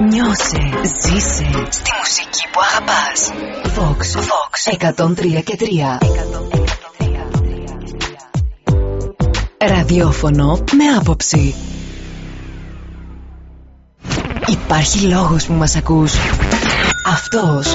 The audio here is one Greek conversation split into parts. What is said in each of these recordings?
Νιώσε, ζήσε στη μουσική που αγαπάς. Vox, Vox 103 και 3. Ραδιόφωνο με άποψη. Υπάρχει λόγος που μας ακούς. Αυτός.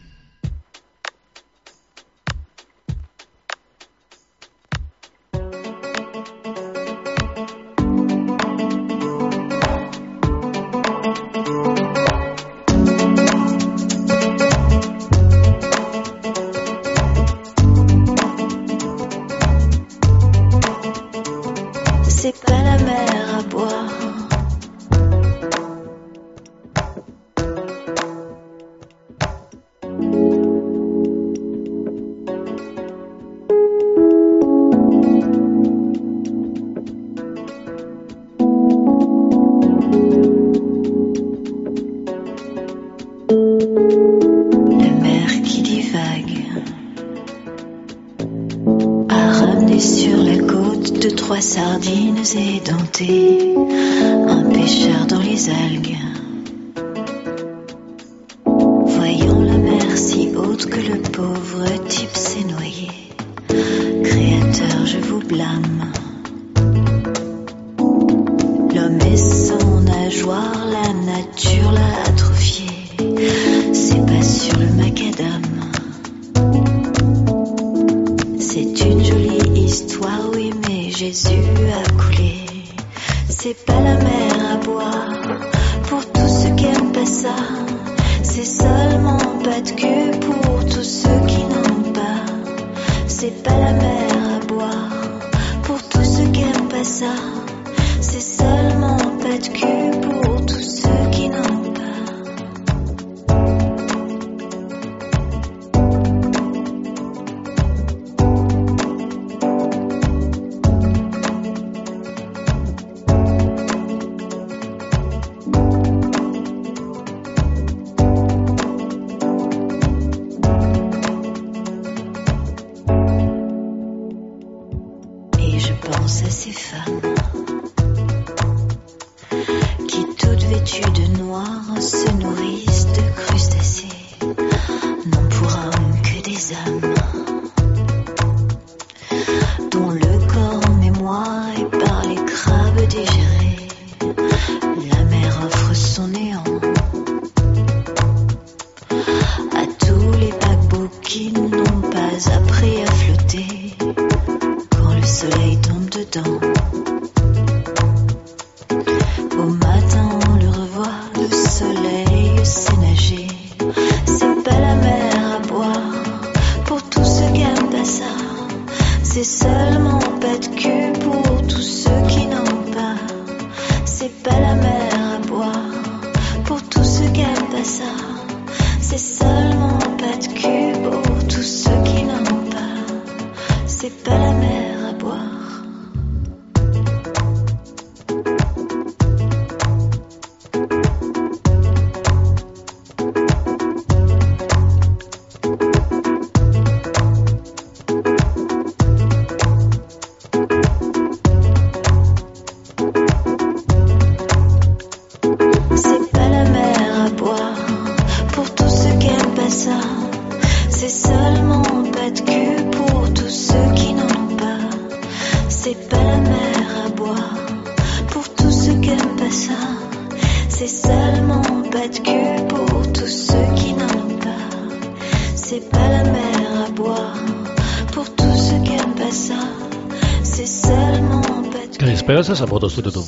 σας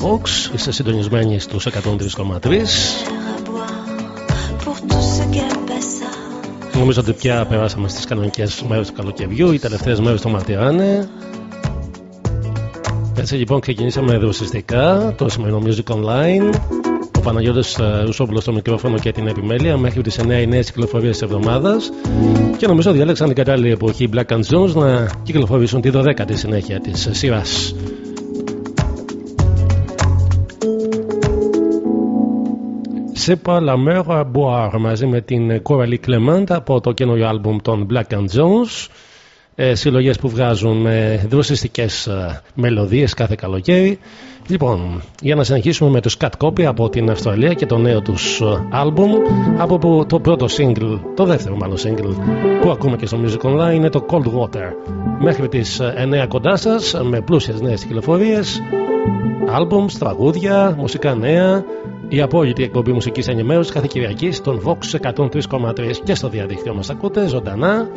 Vox Είστε συντονισμένοι στους 103,3 Νομίζω ότι πια περάσαμε στις κανονικές μέρες του καλοκαιριού, οι τελευταίες μέρες το μαρτυράνε. Έτσι λοιπόν ξεκινήσαμε δροσιστικά το σημερινό Music Online. Ο Παναγιώτης ε, Ρουσόπουλος στο μικρόφωνο και την επιμέλεια μέχρι τις 9 οι νέες κυκλοφορίες της εβδομάδας και νομίζω διάλεξαν την κατάλληλη εποχή Black and Jones να κυκλοφορήσουν τη 12η συνέχεια της σειράς. Σε la mer à boire μαζί με την Coralie Clement από το καινούριο άλμπουμ των Black and Jones. Ε, συλλογές που βγάζουν με δροσιστικές ε, μελωδίες κάθε καλοκαίρι. Λοιπόν για να συνεχίσουμε με τους Cat Copy από την Αυστραλία και το νέο τους ε, άλμπουμ από το πρώτο single το δεύτερο μάλλον single που ακούμε και στο Music Online είναι το Cold Water. Μέχρι τις 9 ε, κοντά σας με πλούσιες νέες κυκλοφορίες άλμπουμς, τραγούδια, μουσικά νέα η απόλυτη εκπομπή μουσικής ενημέρωσης κάθε Κυριακή στον Vox 103,3 και στο διαδίκτυο μας ακούτε ζωντανά.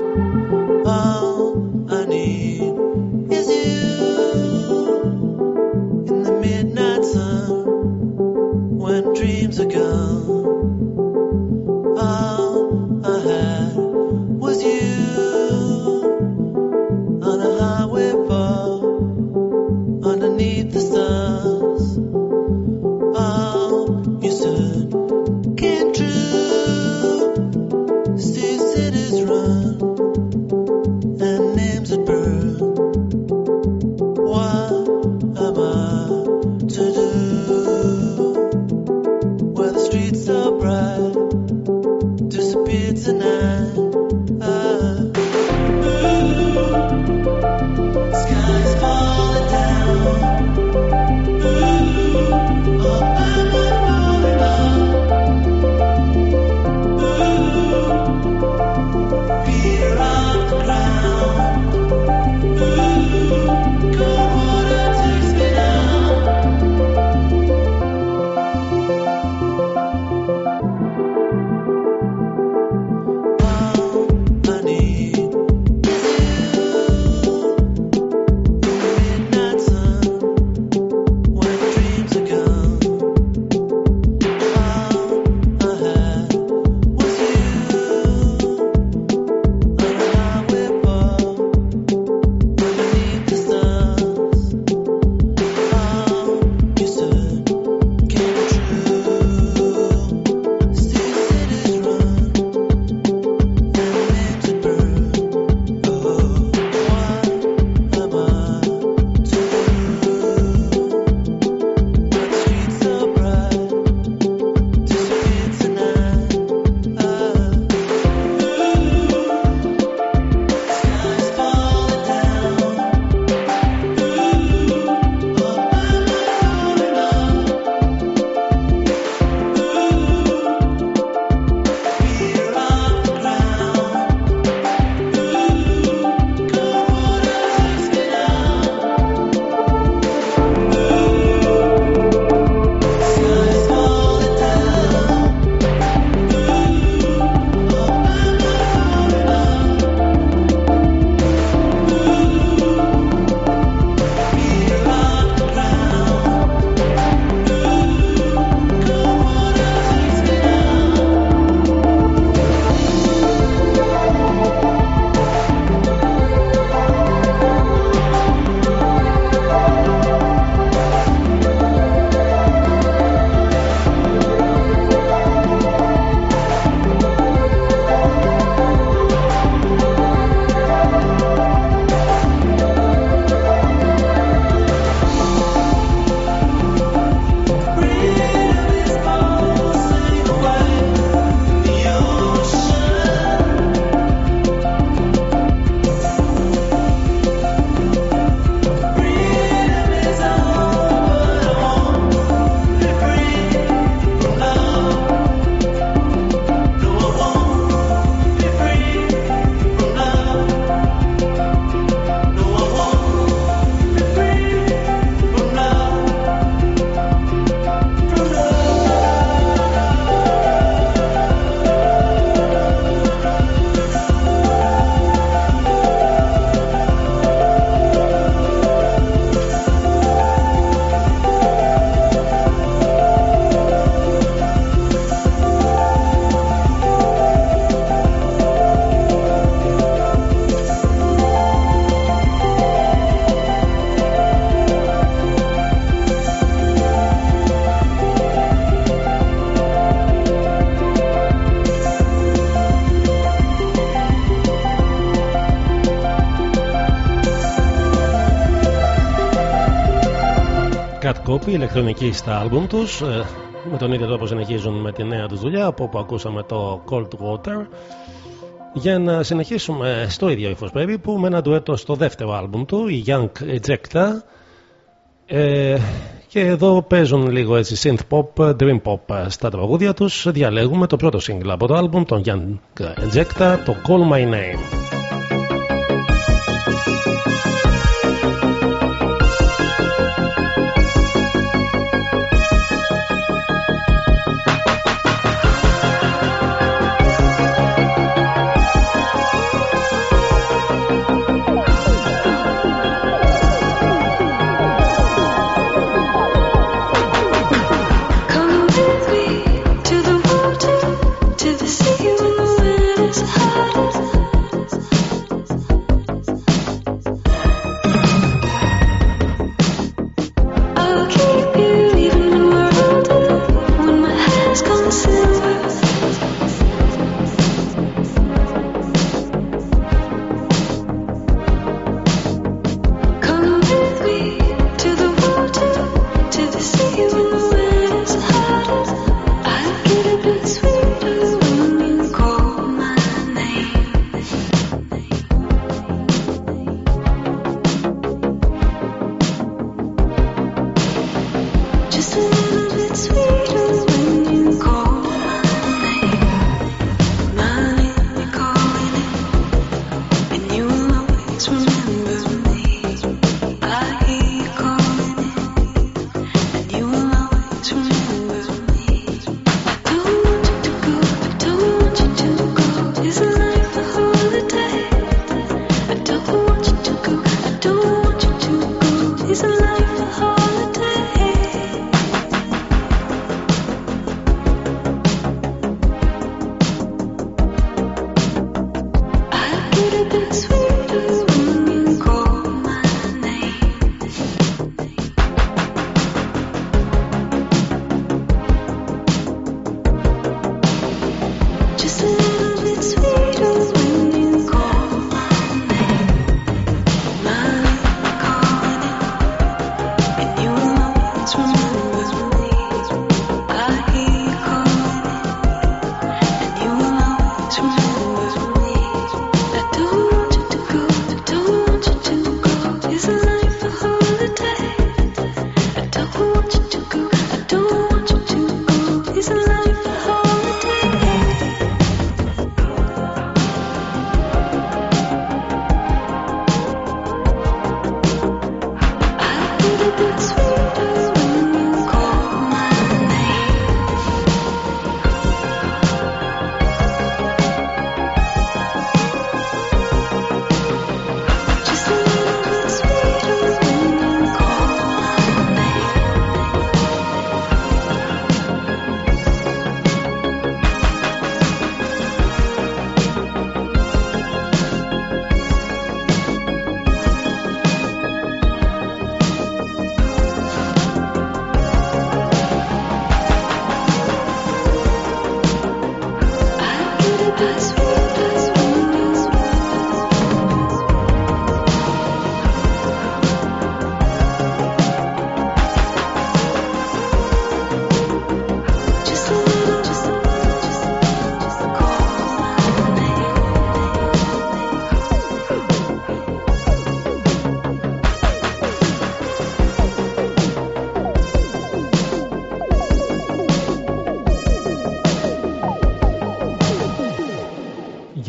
Hard copy ηλεκτρονική στα άλμπουμ τους ε, με τον ίδιο τρόπο συνεχίζουν με τη νέα τους δουλειά από όπου ακούσαμε το Cold Water. Για να συνεχίσουμε στο ίδιο ύφος που με ένα ντουέτο στο δεύτερο άλμπουμ του η Young Ejecta. Ε, και εδώ παίζουν λίγο έτσι synth pop, dream pop στα τραγούδια τους. Διαλέγουμε το πρώτο single από το άλμπουμ των Young Ejecta το Call My Name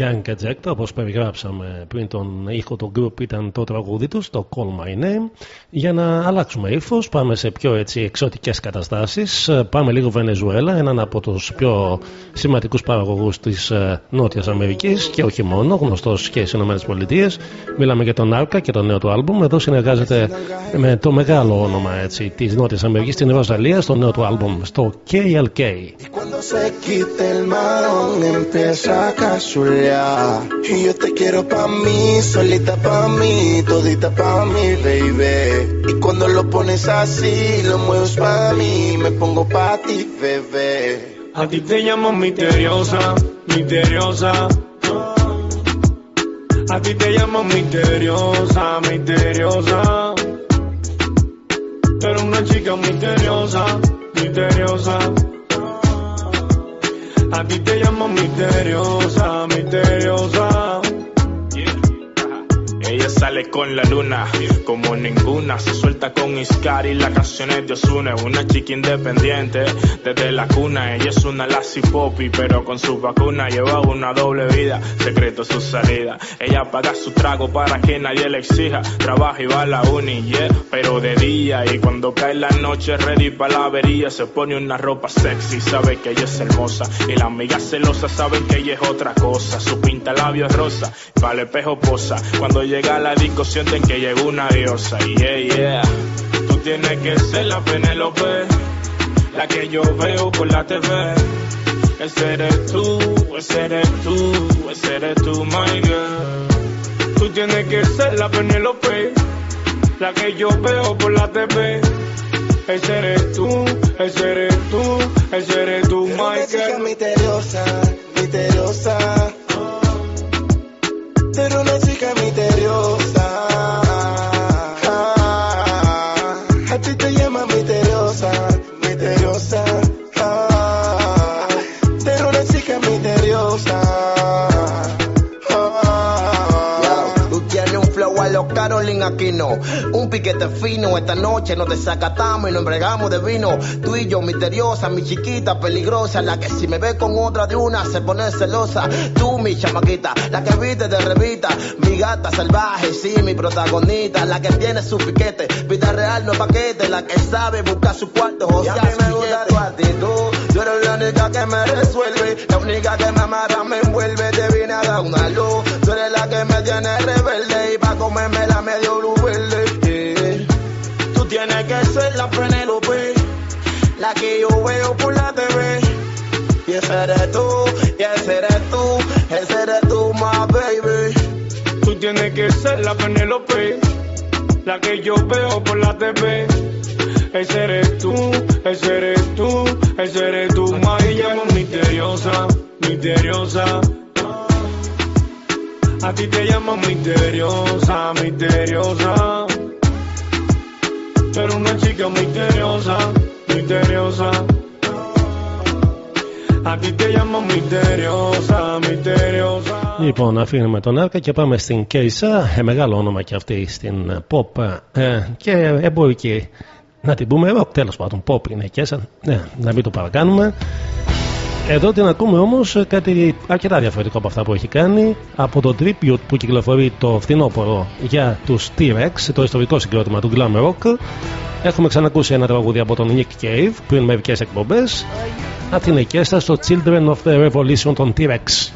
Young Eject, όπως περιγράψαμε πριν τον ήχο του group, ήταν το τραγούδι τους, το Call My Name. Για να αλλάξουμε ύφος, πάμε σε πιο έτσι εξωτικές καταστάσεις. Πάμε λίγο Βενεζουέλα, έναν από τους πιο σημαντικούς παραγωγούς της ε, Νότιας Αμερικής και όχι μόνο, γνωστός και στις ΗΠΑ. Μιλάμε για τον Άρκα και το νέο του άλμπουμ. Εδώ συνεργάζεται με το μεγάλο όνομα της Νότιας Αμερικής, την Ροζαλία, στο νέο του άλμπουμ, στο KLK. Y yo te quiero pa' mí, solita pa' mí, todita pa' mí, baby. Y cuando lo pones así, lo mueves pa' mí, me pongo pa' ti, bebé. A ti te llamo misteriosa, misteriosa. A ti te llamo misteriosa, misteriosa. Pero una chica misteriosa, misteriosa. A ti te llamo misteriosa, misteriosa. Sale con la luna, como ninguna. Se suelta con Iscar y las canciones de Osuna. Una chica independiente desde la cuna. Ella es una lassie poppy, pero con su vacuna lleva una doble vida. Secreto su salida. Ella paga su trago para que nadie le exija. Trabaja y va a la uni, yeah, pero de día. Y cuando cae la noche, ready para la avería. Se pone una ropa sexy, sabe que ella es hermosa. Y las amigas celosas saben que ella es otra cosa. Su pinta labios rosa, para el espejo posa. Cuando llega a la disco sienten que llegó una diosa. Yeah, yeah. Tú tienes que ser la Penélope, la que yo veo por la TV. Ese eres tú, ese eres tú, ese eres tú, my girl. Tú tienes que ser la Penélope, la que yo veo por la TV. Ese eres tú, ese eres tú, ese eres tú, my girl. misteriosa, misteriosa. Un piquete fino. Esta noche nos desacatamos y nos embregamos de vino. Tú y yo, misteriosa, mi chiquita, peligrosa. La que si me ve con otra de una se pone celosa. Tú, mi chamaquita, la que viste de revista. Mi gata salvaje, sí, mi protagonista. La que tiene su piquete, vida real, no paquete. La que sabe buscar su cuarto, o Y a sea, mí su me gusta tu actitud. Tú eres la única que me resuelve. La única que me amarra, me envuelve. Te vine a dar una luz. Tú eres la que me tiene rebelde. Y pa' comerme la medio luz ser la Penélope. La que yo veo por la TV. Y ese eres tú, y ese eres tú, ese eres tú, my baby. Tú tienes que ser la Penélope, la que yo veo por la TV. Ese eres tú, ese eres tú, ese eres tú, ma. Y llamo misteriosa, misteriosa. A ti te llamo misteriosa, misteriosa. Pero una chica misteriosa, misteriosa. A ti te llamo misteriosa, misteriosa. Λοιπόν, αφήνουμε τον Άρκα και πάμε στην Κέισα, ε, μεγάλο όνομα και αυτή στην ε, pop ε, και εμπορική. Να την πούμε rock, τέλος πάντων, pop είναι η Κέισα, ναι, να μην το παρακάνουμε. Εδώ την ακούμε όμως κάτι αρκετά διαφορετικό από αυτά που έχει κάνει. Από το tribute που κυκλοφορεί το φθινόπωρο για τους T-Rex, το ιστορικό συγκρότημα του Glam Rock. Έχουμε ξανακούσει ένα τραγούδι από τον Nick Cave πριν μερικές εκπομπές. Αυτή είναι η Κέστα στο Children of the Revolution των T-Rex.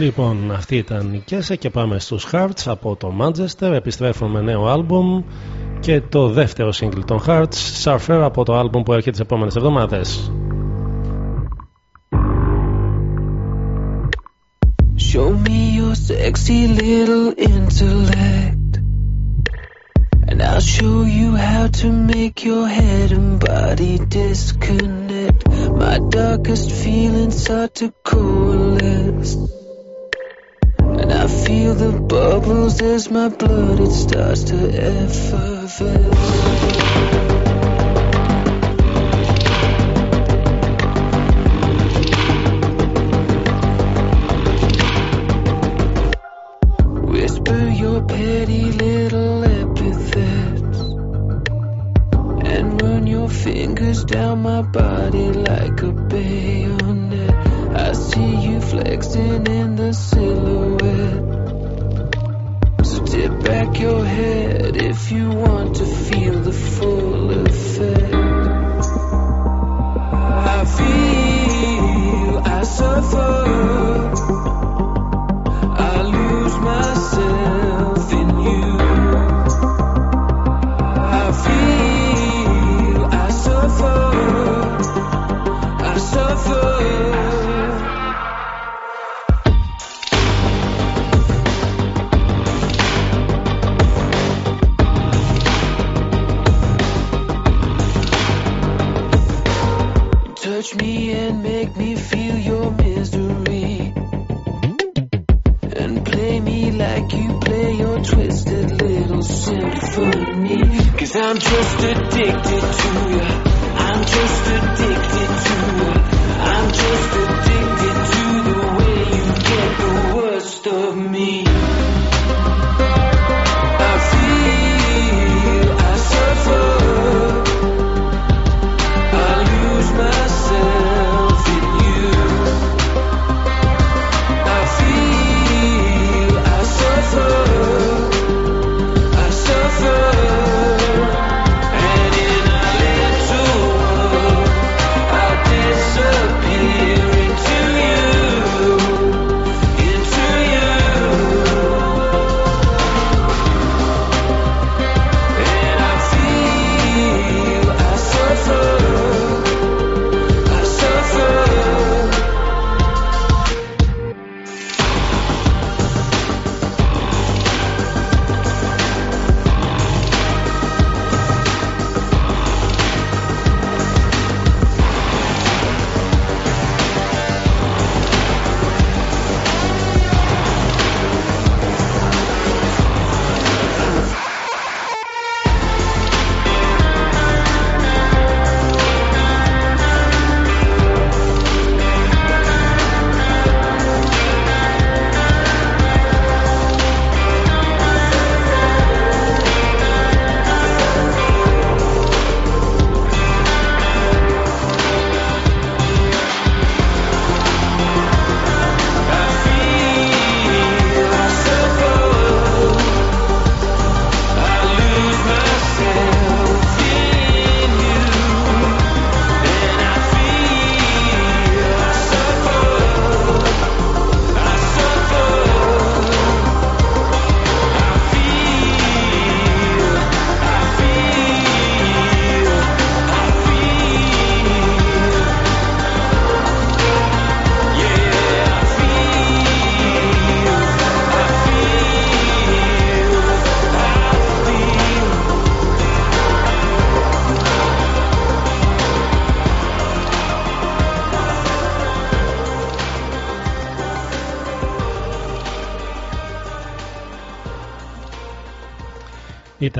Λοιπόν, αυτή ήταν η Κέσε και πάμε στους Hearts από το Manchester. Επιστρέφουν με νέο άλμπουμ και το δεύτερο σύγκλι των Hearts, Surfer από το άλμπουμ που έρχεται τις επόμενες εβδομάδες. Show me your sexy little intellect. And I'll show you how to make your head and body disconnect. My darkest feelings start to coalesce. As my blood it starts to effervesce. to you.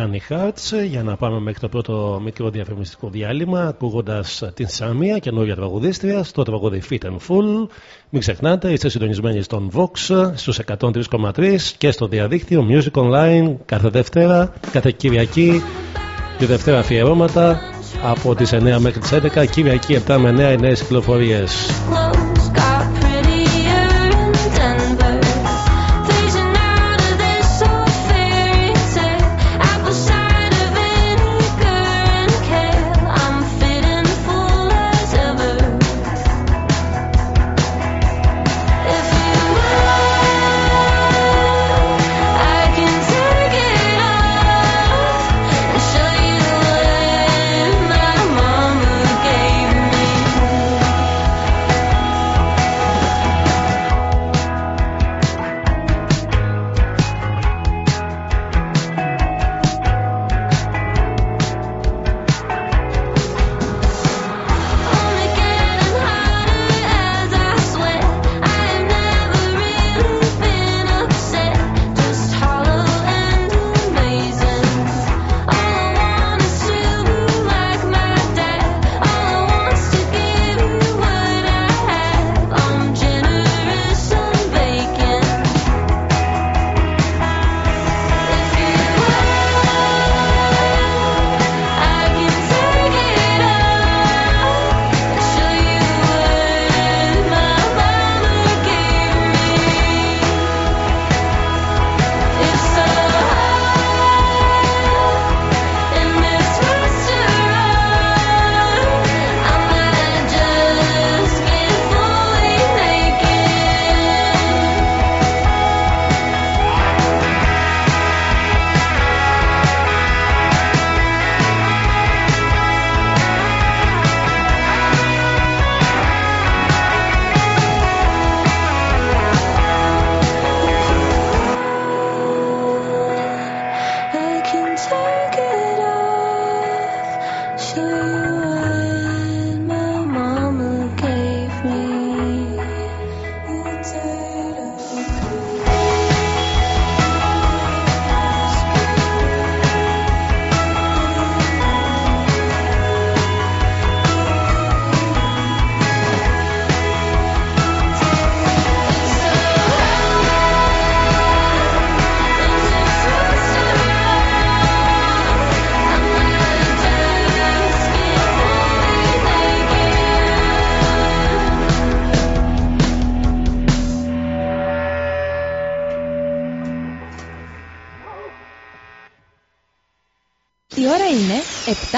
Ήταν η Hearts για να πάμε μέχρι το πρώτο μικρό διαφημιστικό διάλειμμα ακούγοντας την Σάμια, καινούργια τραγουδίστρια, στο τραγούδι Fit and Full. Μην ξεχνάτε, είστε συντονισμένοι στον Vox στους 103,3 και στο διαδίκτυο Music Online κάθε Δευτέρα, κάθε Κυριακή. Τη Δευτέρα αφιερώματα από τις 9 μέχρι τις 11, Κυριακή 7 με 9 οι νέες κυκλοφορίες.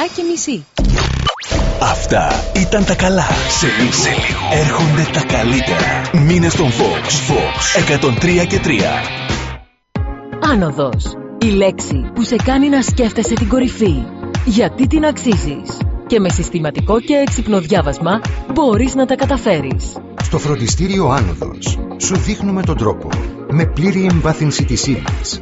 Και μισή. Αυτά ήταν τα καλά. Σε λίγο, σε λίγο. έρχονται τα καλύτερα. Μήνε στον Fox. Fox 103 και 3. Άνοδος. Η λέξη που σε κάνει να σκέφτεσαι την κορυφή. Γιατί την αξίζεις; Και με συστηματικό και έξυπνο διάβασμα μπορείς να τα καταφέρεις. Στο φροντιστήριο Άνοδος σου δείχνουμε τον τρόπο. Με πλήρη εμβάθυνση της ύλης.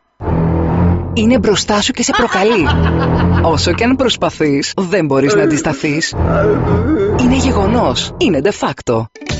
Είναι μπροστά σου και σε προκαλεί. Όσο και αν προσπαθείς, δεν μπορείς να αντισταθείς. Είναι γεγονός. Είναι de facto.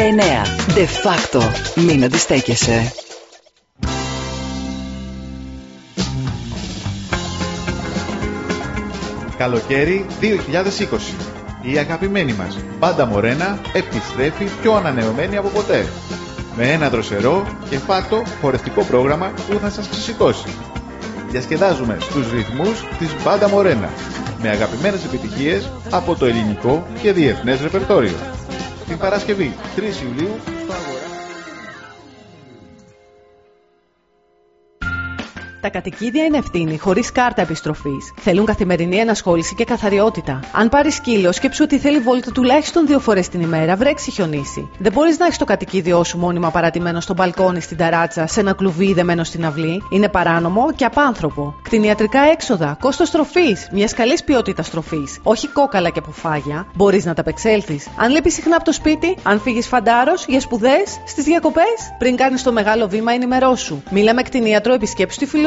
De facto. Μην αντιστέκεσαι. Καλοκαίρι 2020. Η αγαπημένη μας Μπάντα Μορένα επιστρέφει πιο ανανεωμένη από ποτέ. Με ένα δροσερό και φάτο χορευτικό πρόγραμμα που θα σας ξεσηκώσει. Διασκεδάζουμε στους ρυθμούς της Μπάντα Μορένα με αγαπημένες επιτυχίες από το ελληνικό και διεθνές ρεπερτόριο. Την Παρασκευή 3 Ιουλίου στο Αγορά. Τα κατοικίδια είναι ευθύνη, χωρίς κάρτα επιστροφής. Θέλουν καθημερινή ενασχόληση και καθαριότητα. Αν πάρεις σκύλο, σκέψου ότι θέλει βόλτα τουλάχιστον δύο φορές την ημέρα, βρέξει χιονίσει. Δεν μπορείς να έχεις το κατοικίδιό σου μόνιμα παρατημένο στο μπαλκόνι στην ταράτσα, σε ένα κλουβί δεμένο στην αυλή. Είναι παράνομο και απάνθρωπο. Κτηνιατρικά έξοδα, κόστος τροφή, μιας καλής ποιότητας τροφή. Όχι κόκαλα και πουφάγια. Μπορείς να τα απεξέλθει. Αν λείπεις συχνά από το σπίτι, αν φύγεις φαντάρος για σπουδές, στις διακοπές, πριν κάνεις το μεγάλο βήμα, ενημερώσου. Μίλα με κτηνίατρο, επισκέψου τη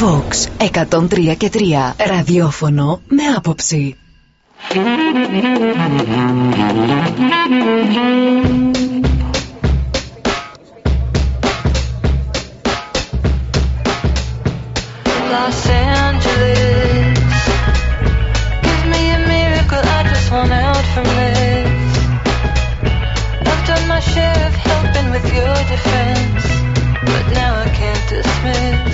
Vox 103 και 3. Ραδιόφωνο με άποψη. Los Angeles. Give me a miracle, I just want out from this. I've done my share of helping with your defense, but now I can't dismiss.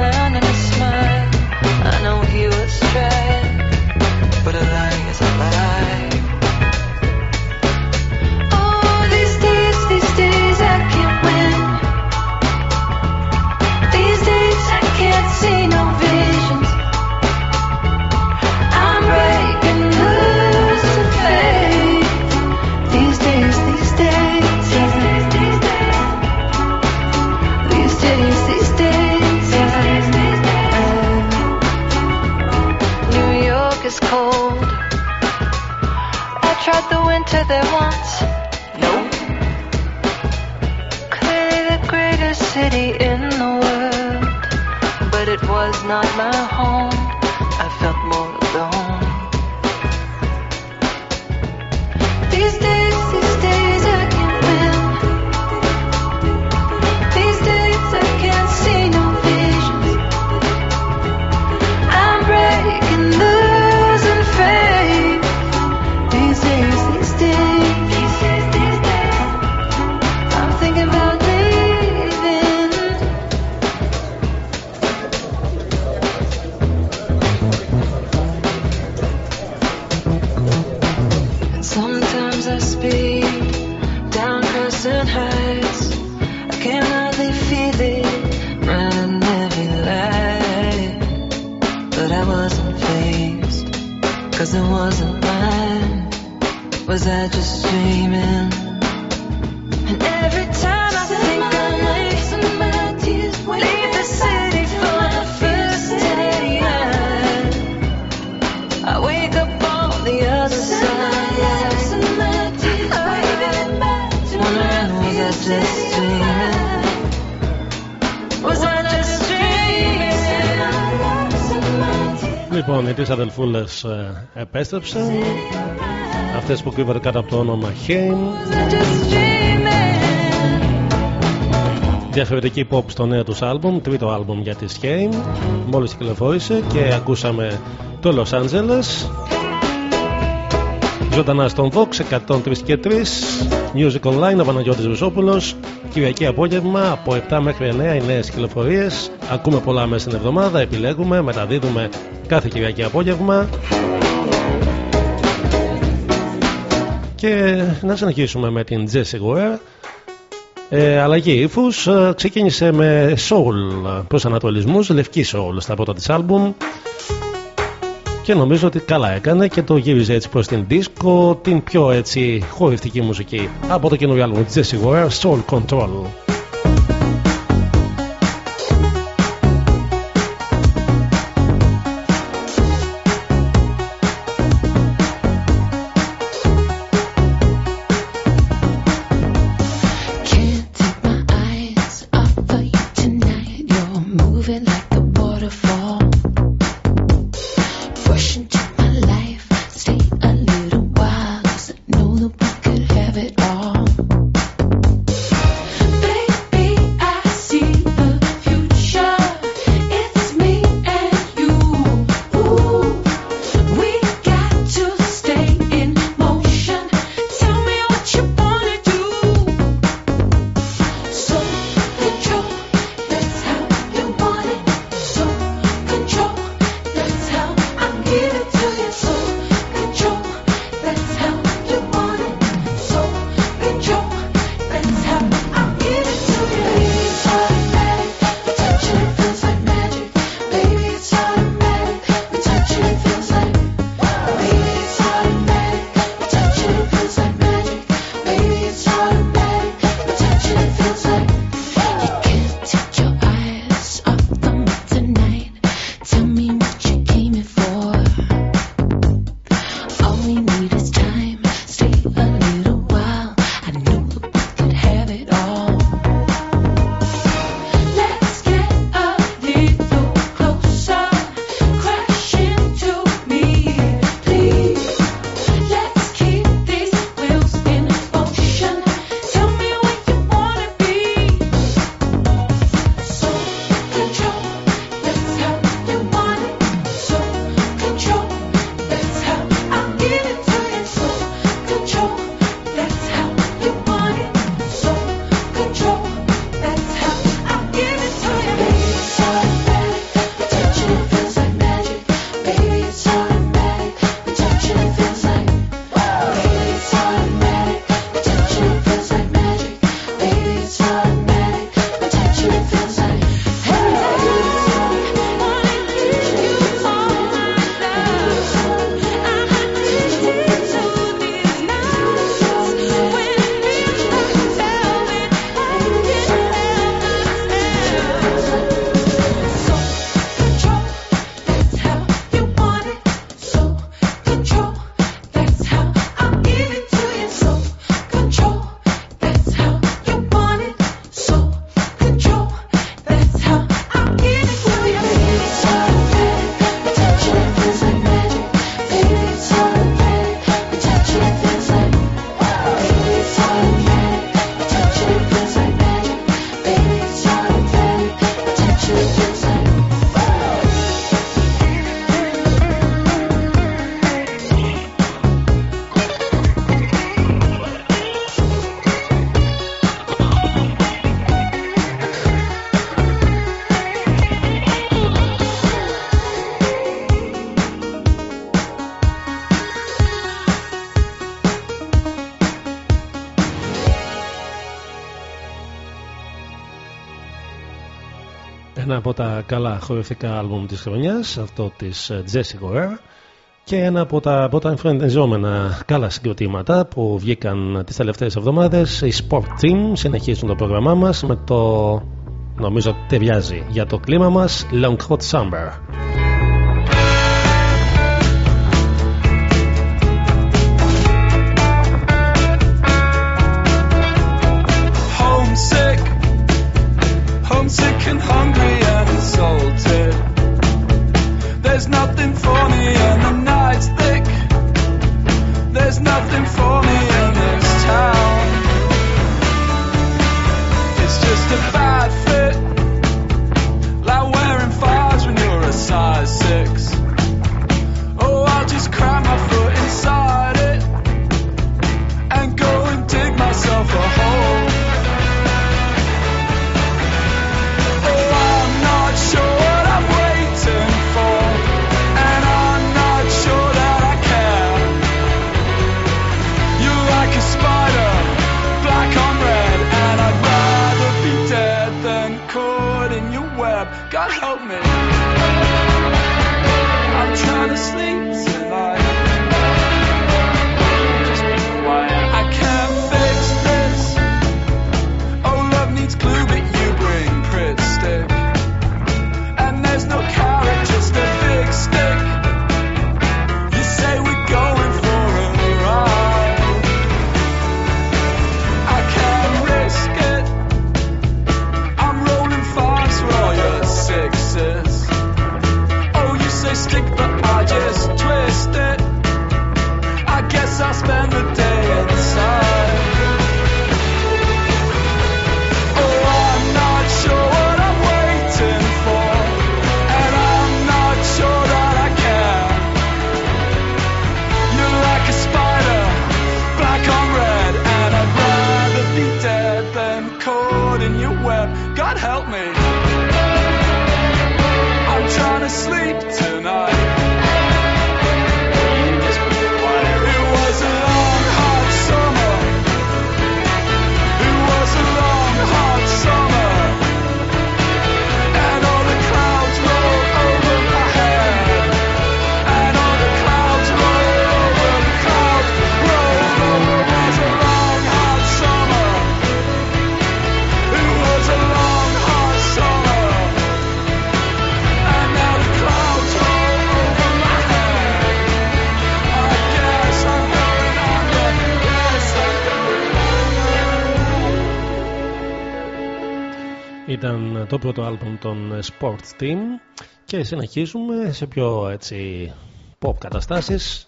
not my home, sometimes I speed down Crescent Heights. I can hardly feel it running every light. But I wasn't phased, cause it wasn't mine. Was I just dreaming? Λοιπόν, οι τρεις αδελφούλες ε, επέστρεψαν. Αυτές που κρύβονται κάτω από το όνομα Haim. Διαφορετική pop στο νέο τους άλμπουμ, τρίτο άλμπουμ για τις Haim. Μόλις κυκλοφόρησε και ακούσαμε το Los Angeles. Ζωντανά στον Vox 103 και 3 Music Online, ο Παναγιώτης Βουσόπουλος Κυριακή απόγευμα από 7 μέχρι 9 οι νέες κυκλοφορίες Ακούμε πολλά μέσα στην εβδομάδα, επιλέγουμε, μεταδίδουμε κάθε Κυριακή απόγευμα Και να συνεχίσουμε με την Jessie Ware ε, αλλαγή ύφους. ξεκίνησε με soul προσανατολισμούς, λευκή soul στα πρώτα της άλμπουμ και νομίζω ότι καλά έκανε και το γύριζε έτσι προς την disco, την πιο έτσι χορευτική μουσική από το καινούριο άλμπουμ της Jessie Ware, Soul Control. τα καλά χορευτικά άλμπουμ της χρονιάς αυτό της ε, Jesse Ware και ένα από τα πρώτα εμφανιζόμενα καλά συγκροτήματα που βγήκαν τις τελευταίες εβδομάδες οι Sport Team. Συνεχίζουν το πρόγραμμά μας με το νομίζω ταιριάζει για το κλίμα μας Long Hot Summer. το πρώτο άλμπουμ των Sports Team και συνεχίζουμε σε πιο έτσι pop καταστάσεις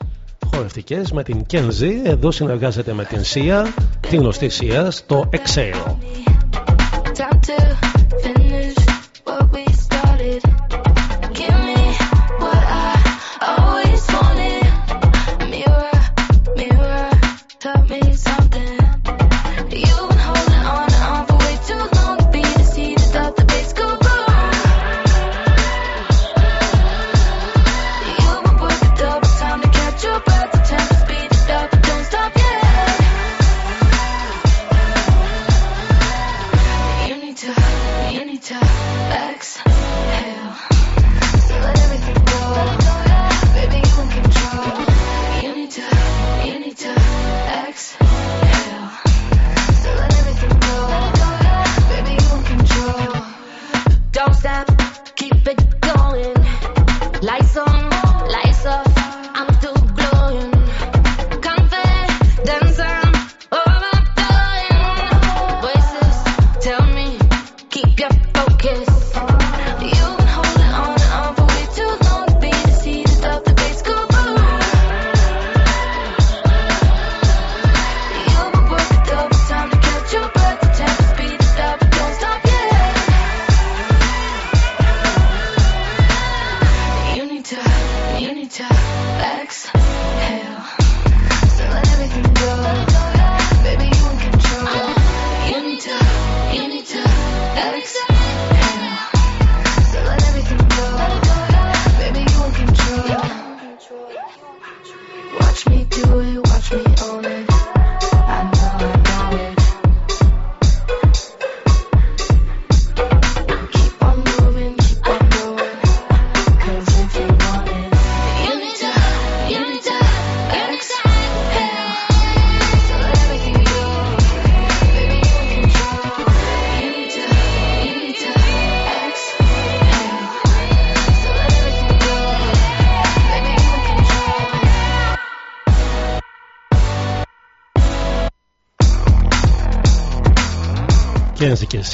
χορευτικές με την Kenzie εδώ συνεργάζεται με την Sia τη γνωστή Sia στο Exhale.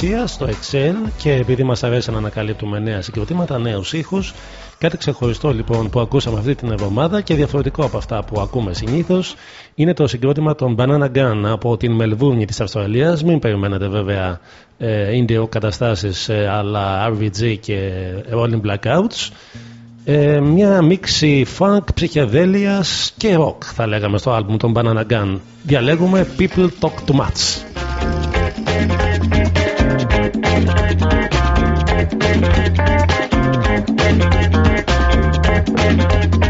Μαθαίνεις και εσύ στο Excel και επειδή μας αρέσει να ανακαλύπτουμε νέα συγκροτήματα, νέους ήχους κάτι ξεχωριστό λοιπόν που ακούσαμε αυτή την εβδομάδα και διαφορετικό από αυτά που ακούμε συνήθως είναι το συγκρότημα των Banana Gun από την Μελβούρνη της Αυστραλίας. Μην περιμένετε βέβαια ε, indie καταστάσεις ε, αλλά RVG και Rolling Blackouts. Ε, μια μίξη funk, ψυχεδέλειας και rock θα λέγαμε στο άλμπουμ των Banana Gun. Διαλέγουμε People Talk Too Much Thank you.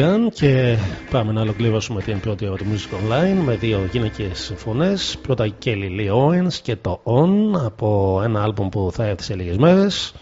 Gun και πάμε να ολοκληρώσουμε την πρώτη ώρα του Music Online με δύο γυναικείες φωνές πρώτα η Kelly Lee Owens και το On από ένα άλμπουμ που θα έρθει σε λίγες μέρες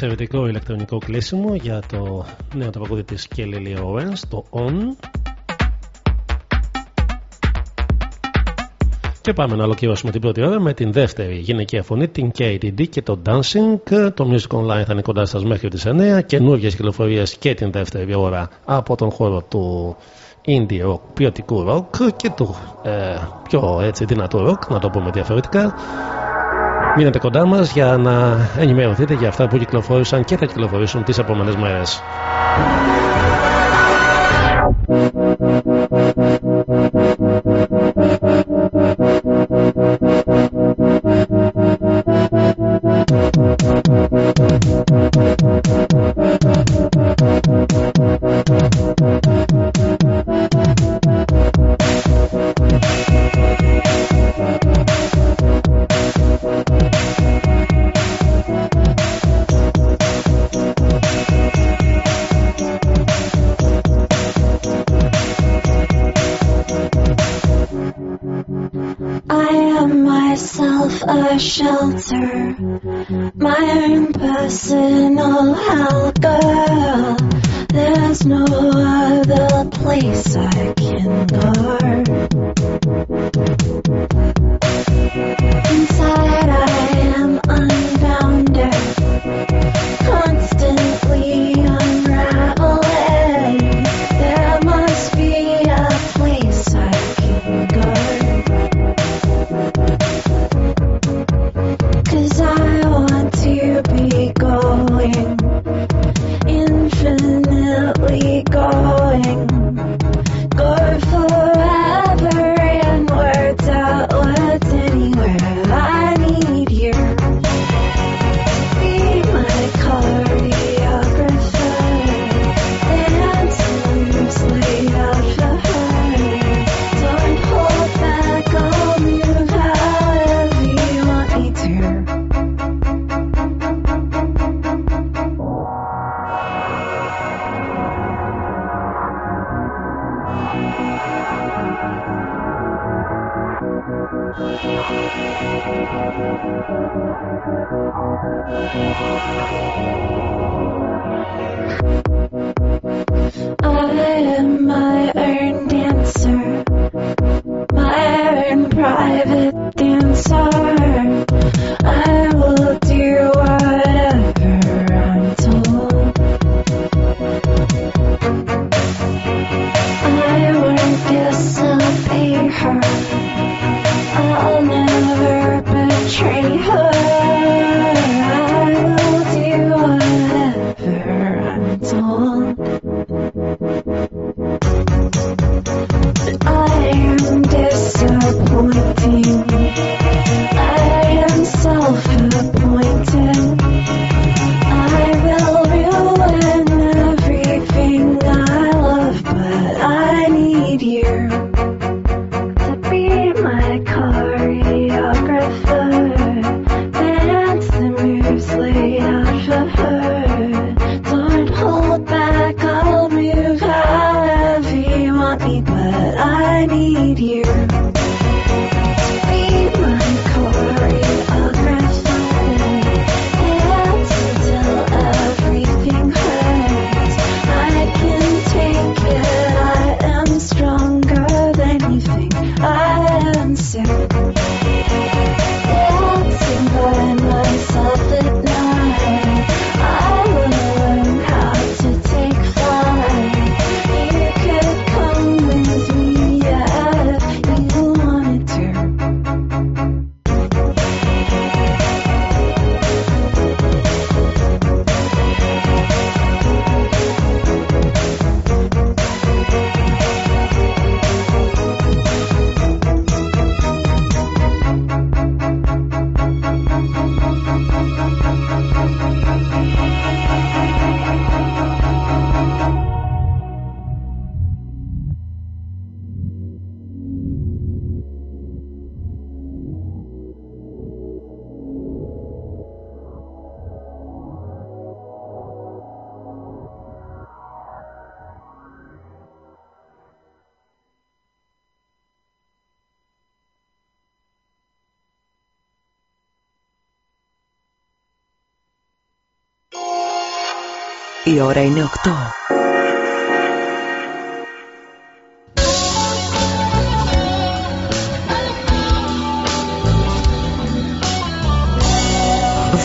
εξαιρετικό ηλεκτρονικό κλείσιμο για το νέο τραγούδι της Kelly Lee Owens, το On. Και πάμε να ολοκληρώσουμε την πρώτη ώρα με την δεύτερη γυναικεία φωνή, την KTD και το Dancing. Το Music Online θα είναι κοντά σας μέχρι τις 9. Καινούργιες κυκλοφορίες και την δεύτερη ώρα από τον χώρο του indie rock, ποιοτικού rock και του ε, πιο έτσι δυνατού rock, να το πούμε διαφορετικά. Μείνετε κοντά μας για να ενημερωθείτε για αυτά που κυκλοφόρησαν και θα κυκλοφορήσουν τις επόμενες μέρες. I είναι 8.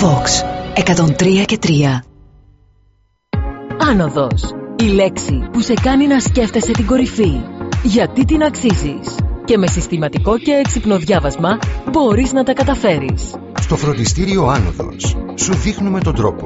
Vox 103 και 3. Άνοδος. Η λέξη που σε κάνει να σκέφτεσαι την κορυφή. Γιατί την αξίζεις; Και με συστηματικό και έξυπνο διάβασμα μπορείς να τα καταφέρεις. Στο φροντιστήριο Άνοδος σου δείχνουμε τον τρόπο.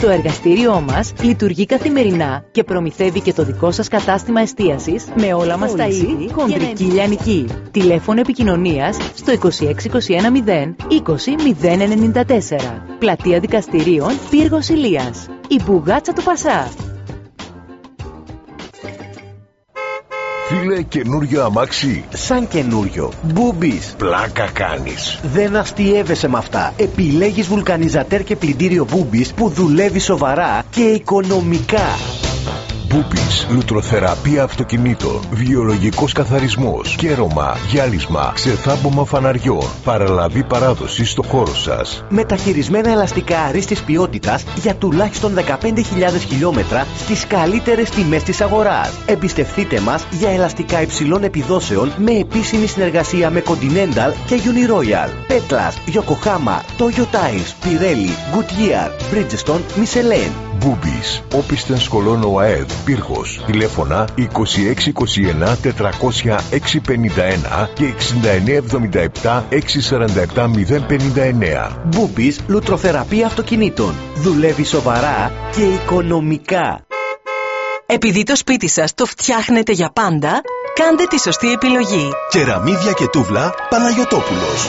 Το εργαστήριό μας λειτουργεί καθημερινά και προμηθεύει και το δικό σας κατάστημα εστίασης με όλα μας τα είδη χοντρική λιανική. Τηλέφωνο επικοινωνίας στο 26210 20094. Πλατεία Δικαστηρίων Πύργος Ηλίας. Η μπουγάτσα του Πασά. Φίλε, καινούριο αμάξι; Σαν καινούριο. Μπούμπης. Πλάκα κάνεις. Δεν αστείευεσαι με αυτά. Επιλέγεις βουλκανιζατέρ και πλυντήριο Μπούμπης που δουλεύει σοβαρά και οικονομικά. Μπούπης, λουτροθεραπεία αυτοκινήτων, βιολογικός καθαρισμός, κέρωμα, γυάλισμα, ξεθάμπομα φαναριών, παραλαβή παράδοσης στο χώρο σας. Μεταχειρισμένα ελαστικά αρίστης ποιότητας για τουλάχιστον 15.000 χιλιόμετρα στις καλύτερες τιμές της αγοράς. Εμπιστευτείτε μας για ελαστικά υψηλών επιδόσεων με επίσημη συνεργασία με Continental και Uniroyal. Πέτλας, Yokohama, Toyo Tires, Pirelli, Goodyear, Bridgestone, Michelin. Μπούμπης, όπισθεν σκολών ΟΑΕΔ, Πύργος, τηλέφωνα 2621 400 651 και 6977 647 059. Μπούμπης Λουτροθεραπεία Αυτοκινήτων. Δουλεύει σοβαρά και οικονομικά. Επειδή το σπίτι σας το φτιάχνετε για πάντα, κάντε τη σωστή επιλογή. Κεραμίδια και τούβλα Παναγιωτόπουλος.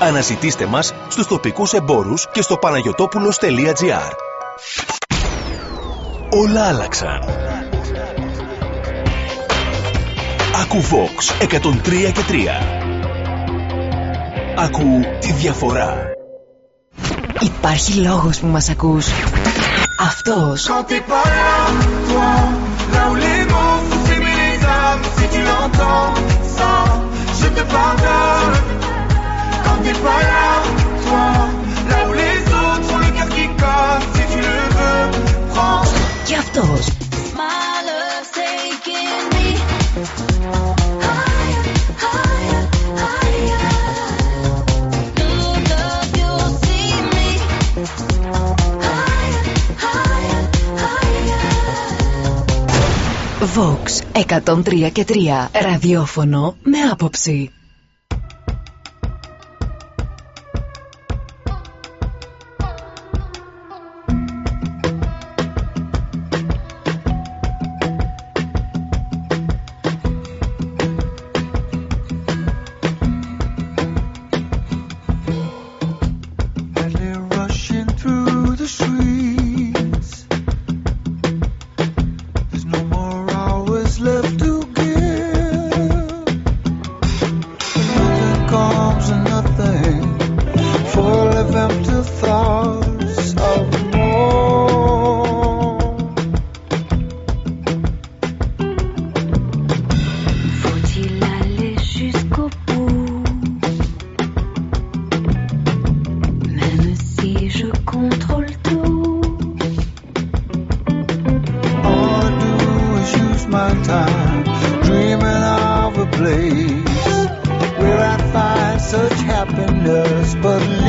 Αναζητήστε μας στους τοπικούς εμπόρους και στο παναγιωτόπουλος.gr Όλα άλλαξαν. Ακού Vox 103 και 3. Ακού τη διαφορά. Υπάρχει λόγος που μας ακούς. Αυτός. Quand t'es pas là, toi, là où les mots font s'aimer les âmes, si tu l'entends, ça, je te pardonne. Quand t'es pas là, toi, là où les autres ont le cœur qui cogne, si tu le veux, prends. Και αυτός. My love's taking me higher, higher, higher. New love, you'll see me higher, higher, higher. Vox 103 και 3. Ραδιόφωνο με άποψη. place where I find such happiness, but.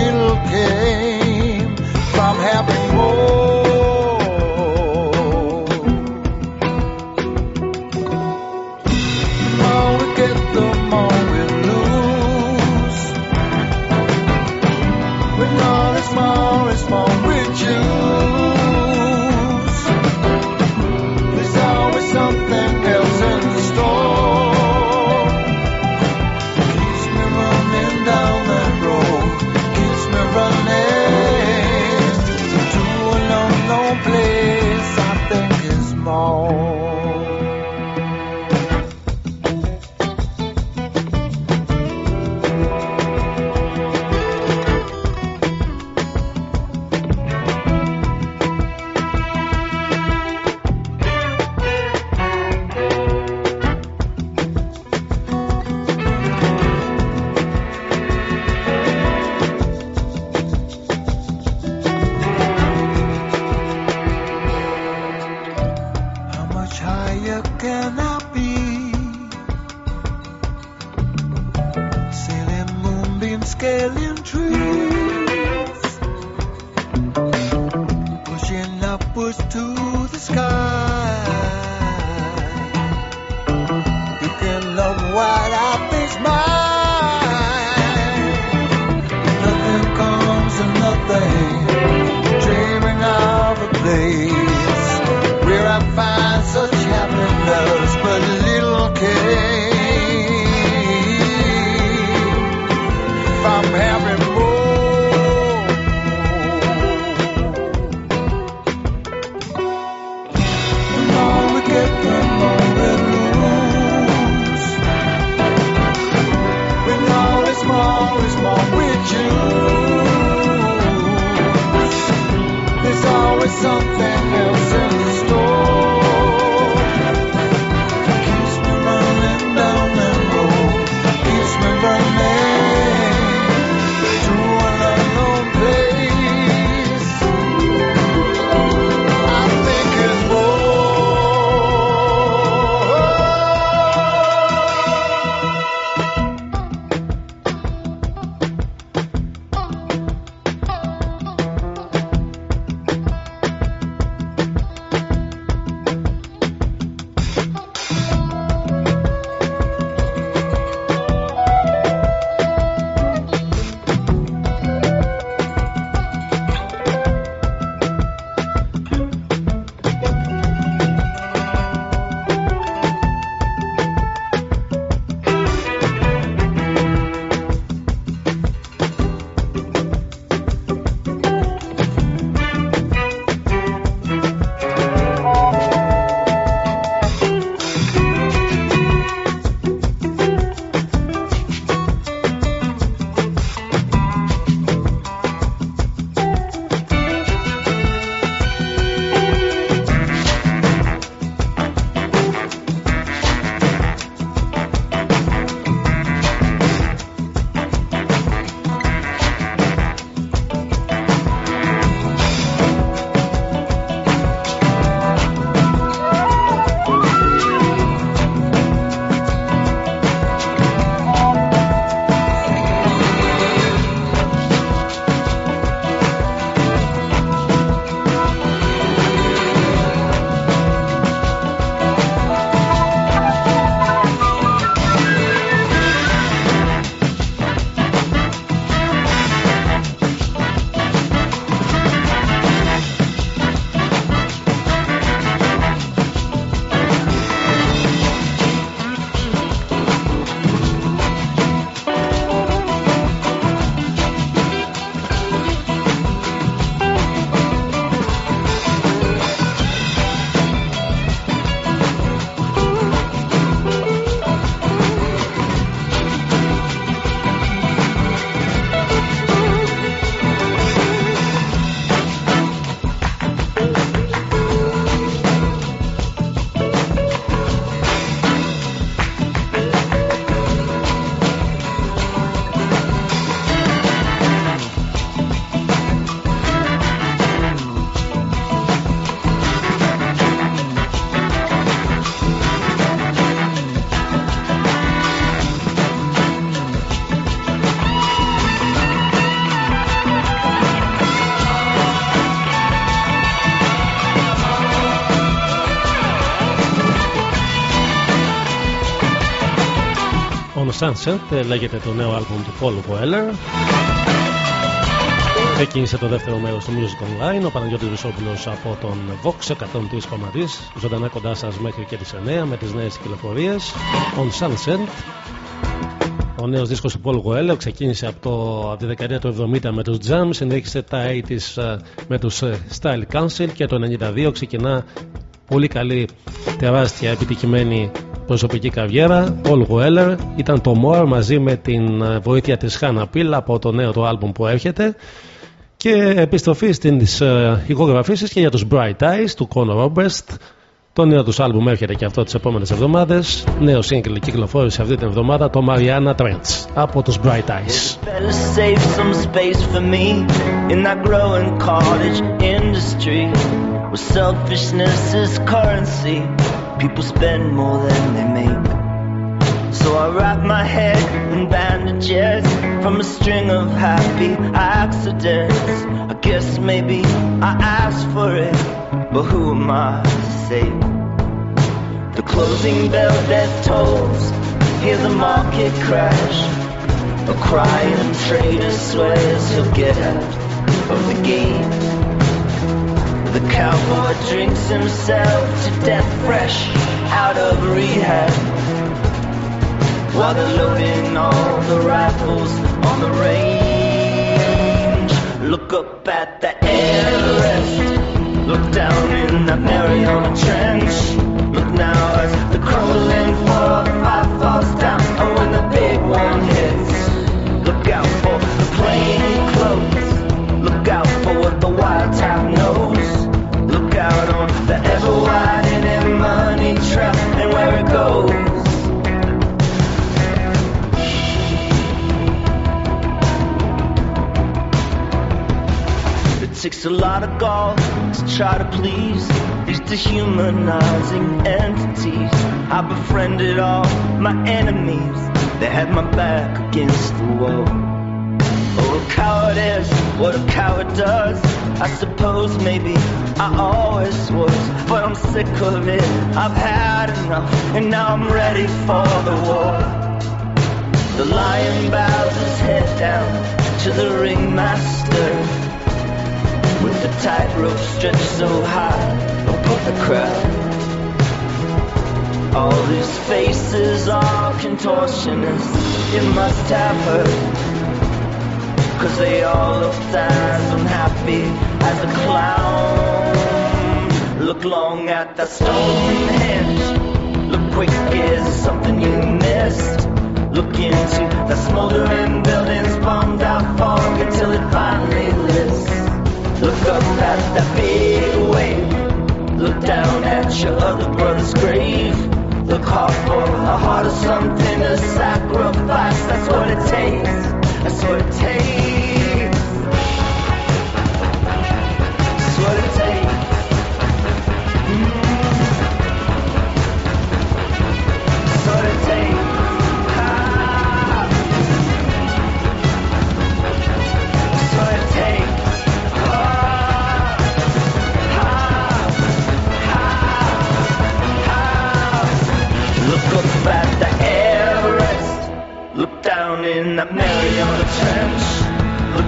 Sunset ε, λέγεται το νέο άλμπουμ του Paul Weller. Ξεκίνησε το δεύτερο μέρος του Music Online. Ο Παναγιώτης Βουσόπουλος από τον Vox 103,3 ζωντανά κοντά σας μέχρι και τις 9 με τις νέες κυκλοφορίες. On Sunset. Ο νέος δίσκος του Paul Goello ξεκίνησε από, το, από τη δεκαετία του 70 με τους Jam, συνέχισε τα 80s ε, με τους ε, Style Council και το 92 ξεκινά πολύ καλή, τεράστια, επιτυχημένη προσωπική καριέρα. Paul Weller ήταν το More μαζί με την ε, βοήθεια της Hannah Peel από το νέο του άλμπουμ που έρχεται και επιστροφή στις ε, ηχογραφήσεις και για τους Bright Eyes του Conor Oberst το νέο τους άλμπουμ έρχεται και αυτό τις επόμενες εβδομάδες νέο σύγκλι κυκλοφόρησε αυτή την εβδομάδα το Mariana Trench από τους Bright Eyes Better save some space for me in that growing cottage industry where selfishness is currency. People spend more than they make. So I wrap my head in bandages from a string of happy accidents. I guess maybe I asked for it, but who am I to say? The closing bell death tolls, hear the market crash. A crying trader swears he'll get out of the game. The cowboy drinks himself to death fresh out of rehab. While they're loading all the rifles on the range. Look up at the Everest. Look down in that Mariana Trench. Look now as the crumbling four or five falls down. And when the big one hits, look out for the plain clothes. Look out for what the wild tap knows. Out on the ever widening money trail and where it goes. It takes a lot of gall to try to please these dehumanizing entities. I befriended all my enemies. They had my back against the wall. Oh, cowardice, what a coward does. I suppose maybe I always was, but I'm sick of it. I've had enough, and now I'm ready for the war. The lion bows his head down to the ringmaster with the tightrope stretched so high above the crowd. All these faces are contortionists. It must have hurt. Cause they all looked as unhappy as a clown. Look long at that Stonehenge. Look quick, is something you missed? Look into the smoldering buildings, bombed out fog until it finally lifts. Look up at that big wave. Look down at your other brother's grave. Look hard for a heart of something to sacrifice. That's what it takes. That's what it takes.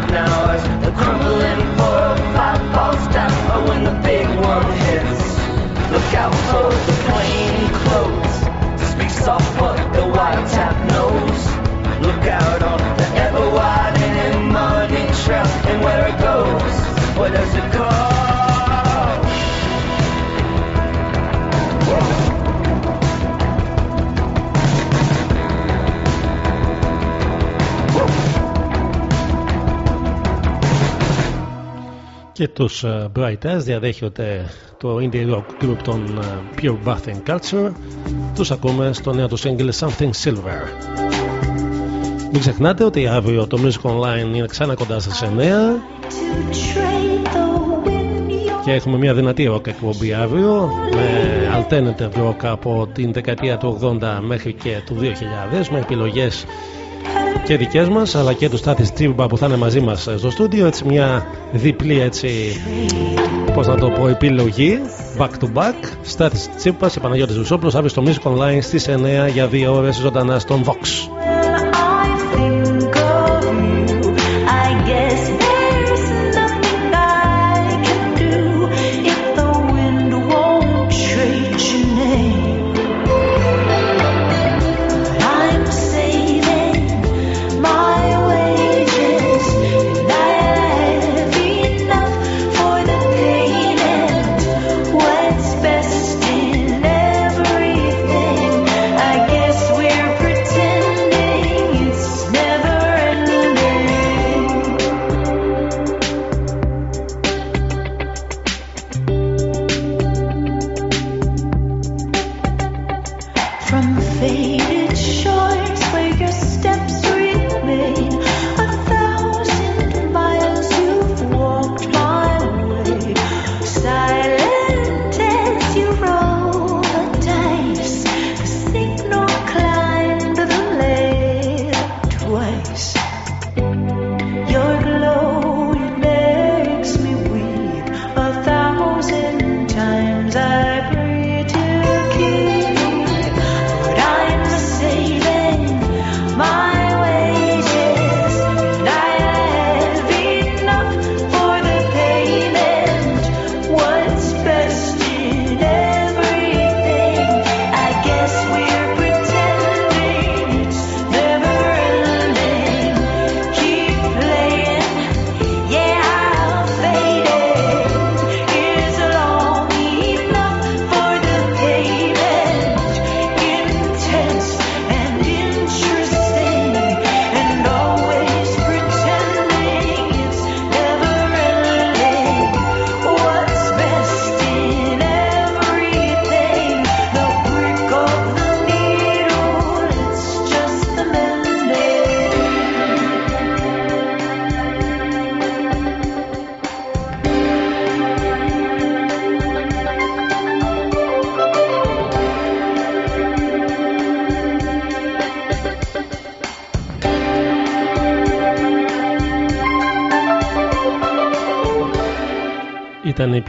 As the crumbling four or five falls down. Or when the big one hits. Look out for the plain clothes. Speak soft but the wild tap knows. Look out on the ever widening money trail and where it goes. Where does it go? Και τους ε, Bright Eyes διαδέχεται το indie rock group των ε, Pure Bathing Culture τους ακούμε στο νέο τους single Something Silver. Μην ξεχνάτε ότι αύριο το Music Online είναι ξανά κοντά σας 9 και έχουμε μια δυνατή rock εκπομπή αύριο με alternative rock από την δεκαετία του 80 μέχρι και του 2000 με επιλογές και δικές μας αλλά και του Στάθη Τσίμπα που θα είναι μαζί μας στο στούντιο. Έτσι, μια διπλή έτσι. Πώς να το πω, επιλογή. Back to back. Στάθης Τσίμπα και Παναγιώτης Βουσόπουλος αύριο στο Music Online στις 9 για 2 ώρες ζωντανά στον Vox.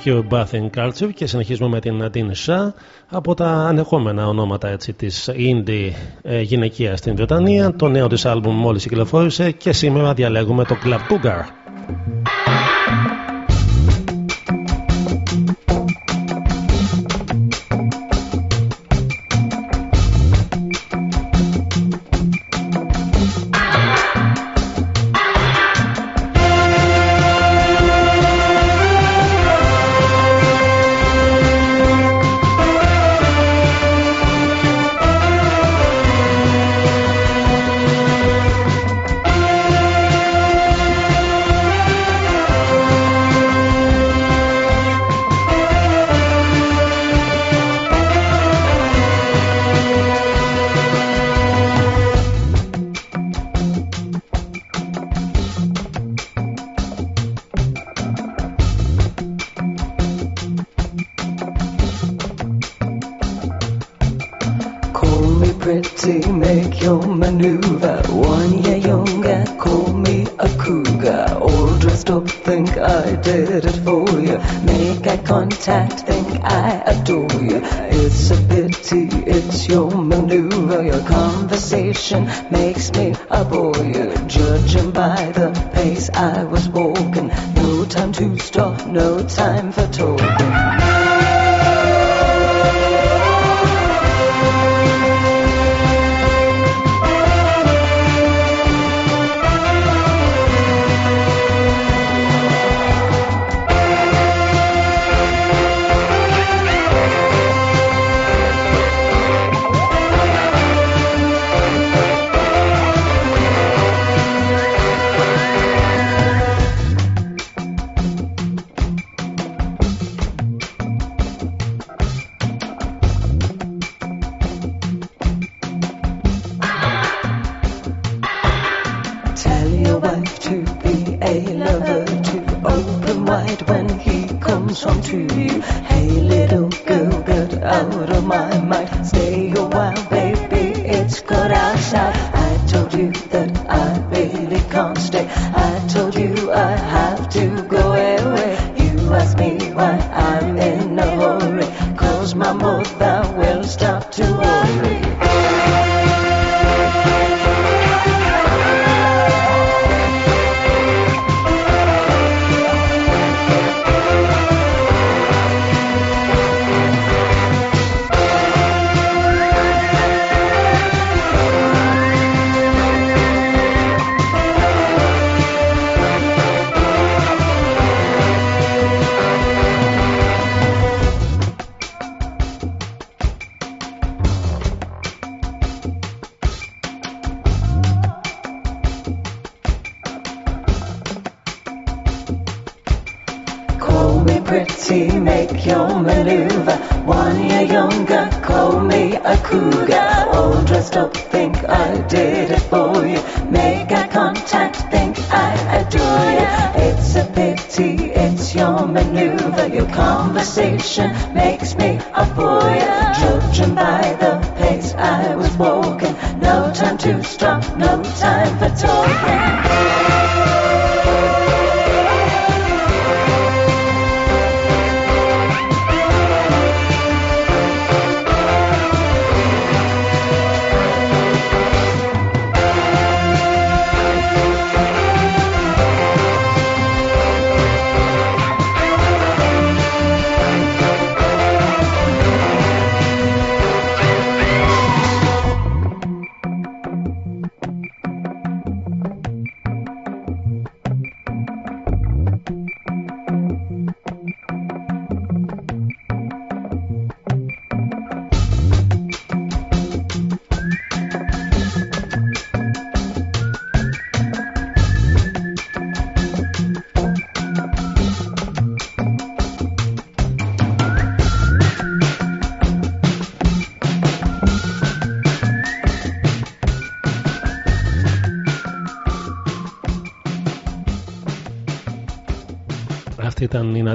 Pure Bath and Culture και συνεχίζουμε με την Αντίν Σά από τα ανεχόμενα ονόματα έτσι, της indie ε, στην Βρετανία. Το νέο της άλμπουμ μόλις κυκλοφόρησε και σήμερα διαλέγουμε το Club outside. I told you that I really can't stay. I told conversation. Make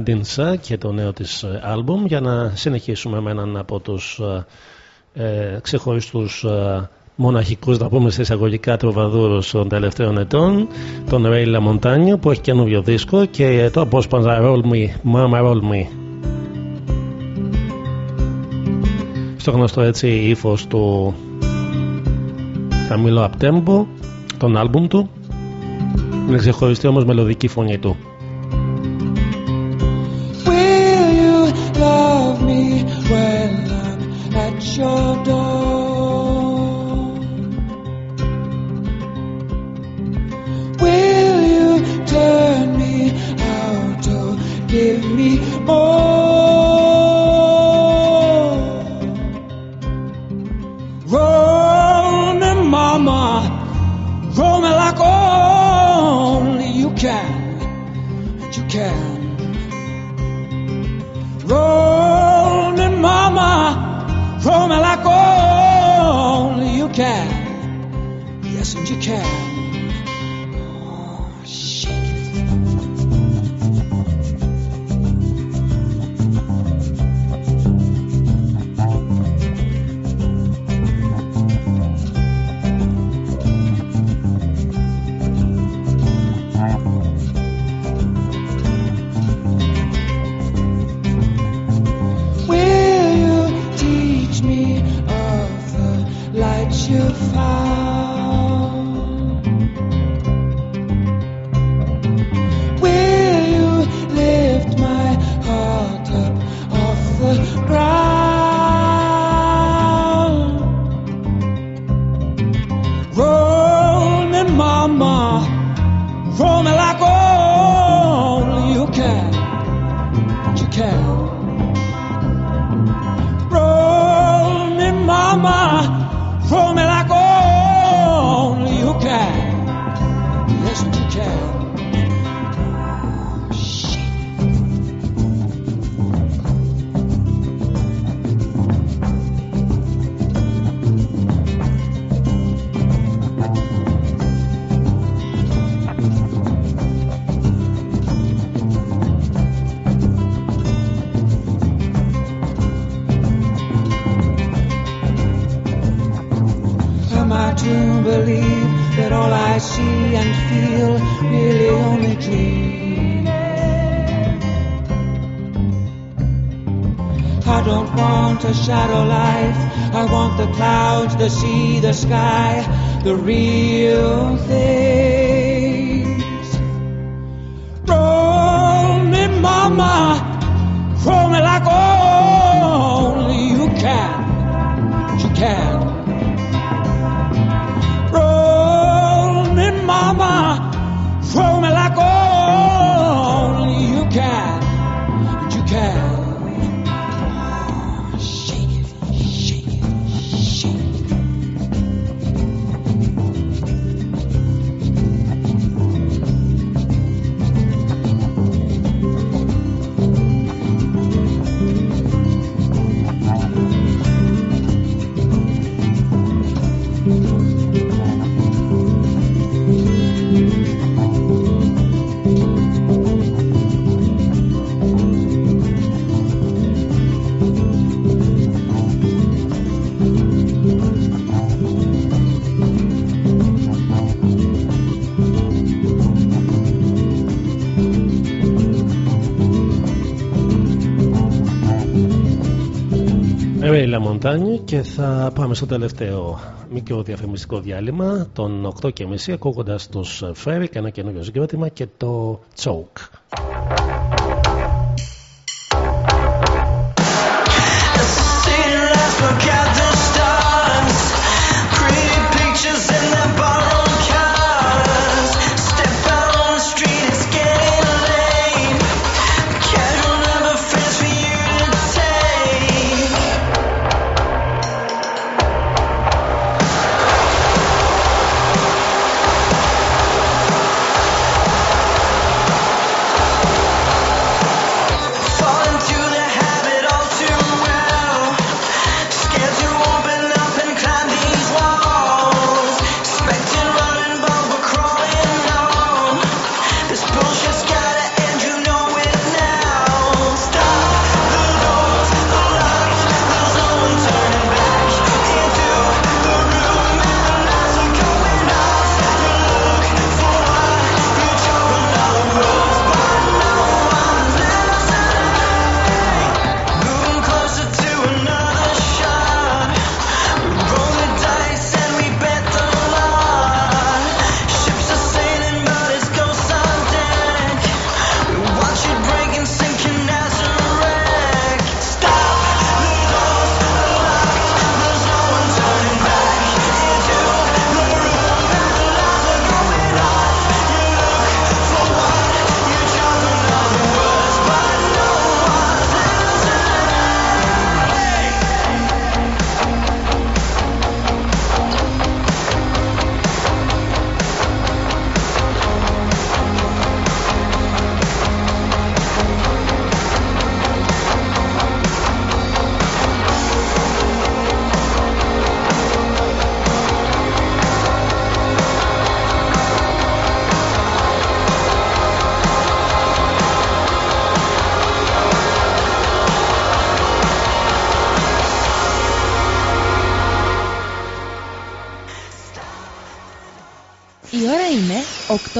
Ρίνα και το νέο της ε, άλμπουμ για να συνεχίσουμε με έναν από τους ε, ε, ξεχωριστούς ε, μοναχικούς να πούμε σε εισαγωγικά τροβαδούρους των τελευταίων ετών τον Ρέιλα Μοντάνιο που έχει καινούριο δίσκο και ε, το απόσπασμα Roll Me, Mama Roll Me. Στο γνωστό έτσι ύφος του χαμηλό απτέμπο τον άλμπουμ του. Με ξεχωριστή όμως μελωδική φωνή του. shoved the reason. Και θα πάμε στο τελευταίο μικρό διαφημιστικό διάλειμμα των 8.30 ακούγοντας τους Ferry και ένα καινούριο συγκρότημα και το Choke.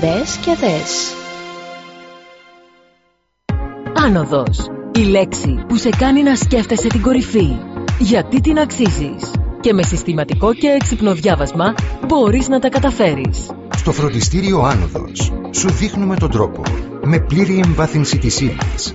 Μπες και δες. Άνοδος. Η λέξη που σε κάνει να σκέφτεσαι την κορυφή. Γιατί την αξίζεις. Και με συστηματικό και έξυπνο διάβασμα μπορείς να τα καταφέρεις. Στο φροντιστήριο Άνοδος σου δείχνουμε τον τρόπο. Με πλήρη εμβάθυνση της ύλης.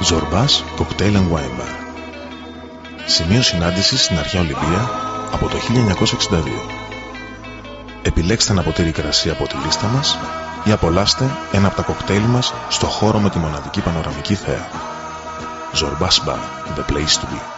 Ζορμπάς Cocktail and Wine Bar. Σημείο συνάντησης στην αρχαία Ολυμπία από το 1962. Επιλέξτε ένα ποτήρι κρασί από τη λίστα μας ή απολαύστε ένα από τα κοκτέιλ μας στο χώρο με τη μοναδική πανοραμική θέα. Ζορμπάς Bar, the place to be.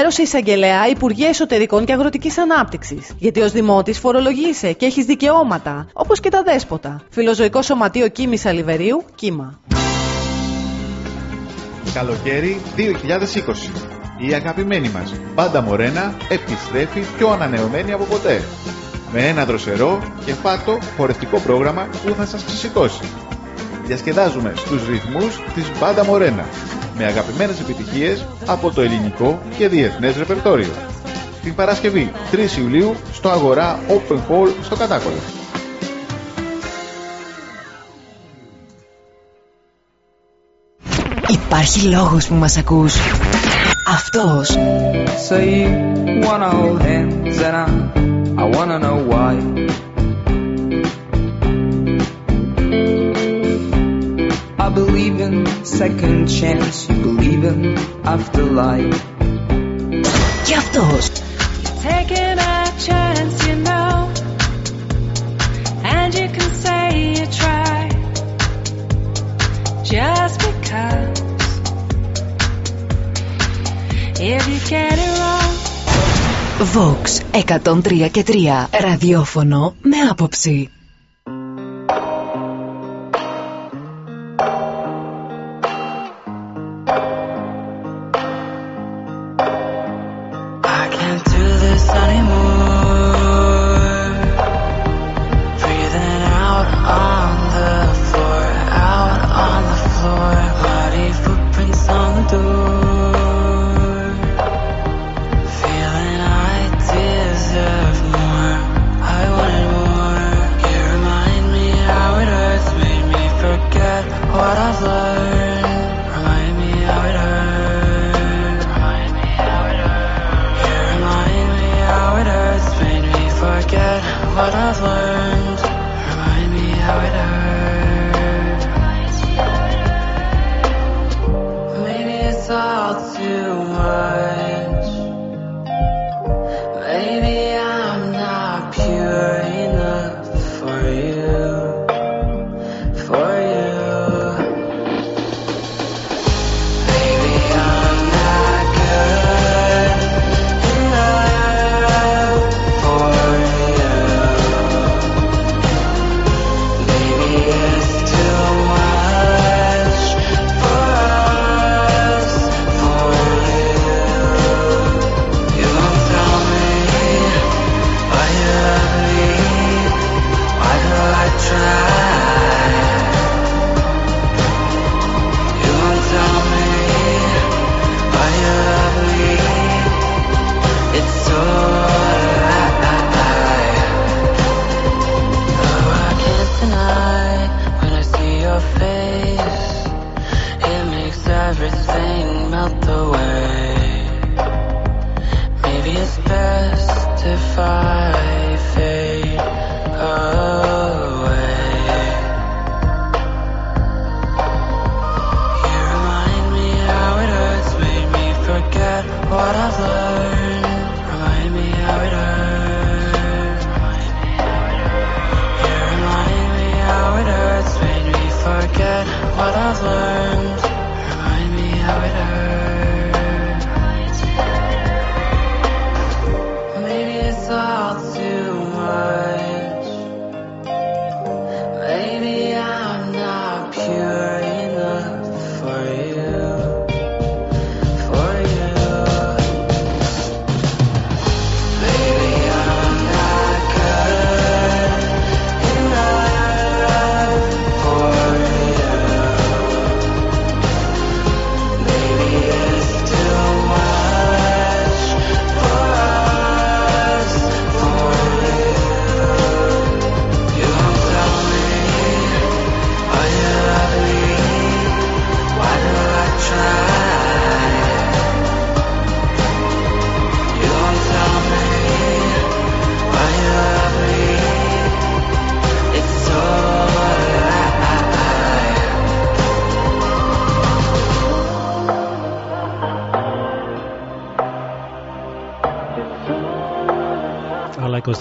εισαγγελέα Υπουργεία Εσωτερικών και Αγροτικής Ανάπτυξης. Γιατί ως Δημότης φορολογείσαι και έχεις δικαιώματα, όπως και τα δέσποτα. Φιλοζωικό Σωματείο Κίμης Αλιβερίου, κύμα. Καλοκαίρι 2020. Η αγαπημένη μας Μπάντα Μορένα επιστρέφει πιο ανανεωμένη από ποτέ. Με ένα δροσερό και φάτο χορευτικό πρόγραμμα που θα σας ξεσηκώσει. Διασκεδάζουμε στους ρυθμούς της Μπάντα Μορένα με αγαπημένες επιτυχίες από το ελληνικό και διεθνές ρεπερτόριο. Την Παρασκευή 3 Ιουλίου στο Αγορά Open Hall στο Κατάκολο. Υπάρχει λόγος που μας ακούς. Αυτός. So you wanna hold hands and I, I wanna know why. believe in second chance, you believe in afterlife. Και αυτός. Taking a chance, you know, and you can say you tried just because. If you get it wrong, Vox 103 και 3. Ραδιόφωνο με άποψη.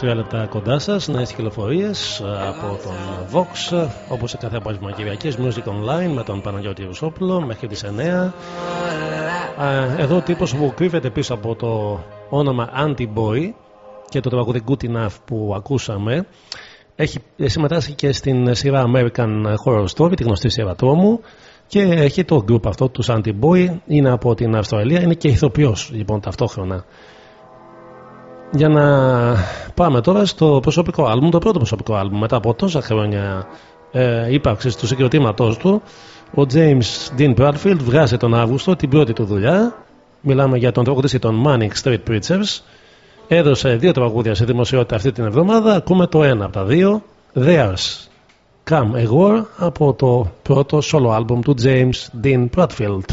Άλλα 23 λεπτά κοντά σας, νέε κυκλοφορίες από τον Vox, όπως σε κάθε απόγευμα Κυριακής, Music Online με τον Παναγιώτη Ρουσόπουλο μέχρι τις 9. Α, Εδώ ο τύπος που κρύβεται πίσω από το όνομα Anti-Boy και το τραγούδι Good Enough που ακούσαμε έχει συμμετάσχει και στην σειρά American Horror Story, τη γνωστή σειρά τρόμου και έχει το group αυτό τους Anti-Boy, είναι από την Αυστραλία, είναι και ηθοποιός λοιπόν ταυτόχρονα. Για να πάμε τώρα στο προσωπικό άλμπουμ, το πρώτο προσωπικό άλμπουμ μετά από τόσα χρόνια ε, ύπαρξης του συγκροτήματός του ο James Dean Bradfield βγάζει τον Αύγουστο την πρώτη του δουλειά. Μιλάμε για τον τραγουδιστή των Manic Street Preachers. Έδωσε δύο τραγούδια σε δημοσιότητα αυτή την εβδομάδα. Ακούμε το ένα από τα δύο. There's Come a War από το πρώτο solo άλμπουμ του James Dean Bradfield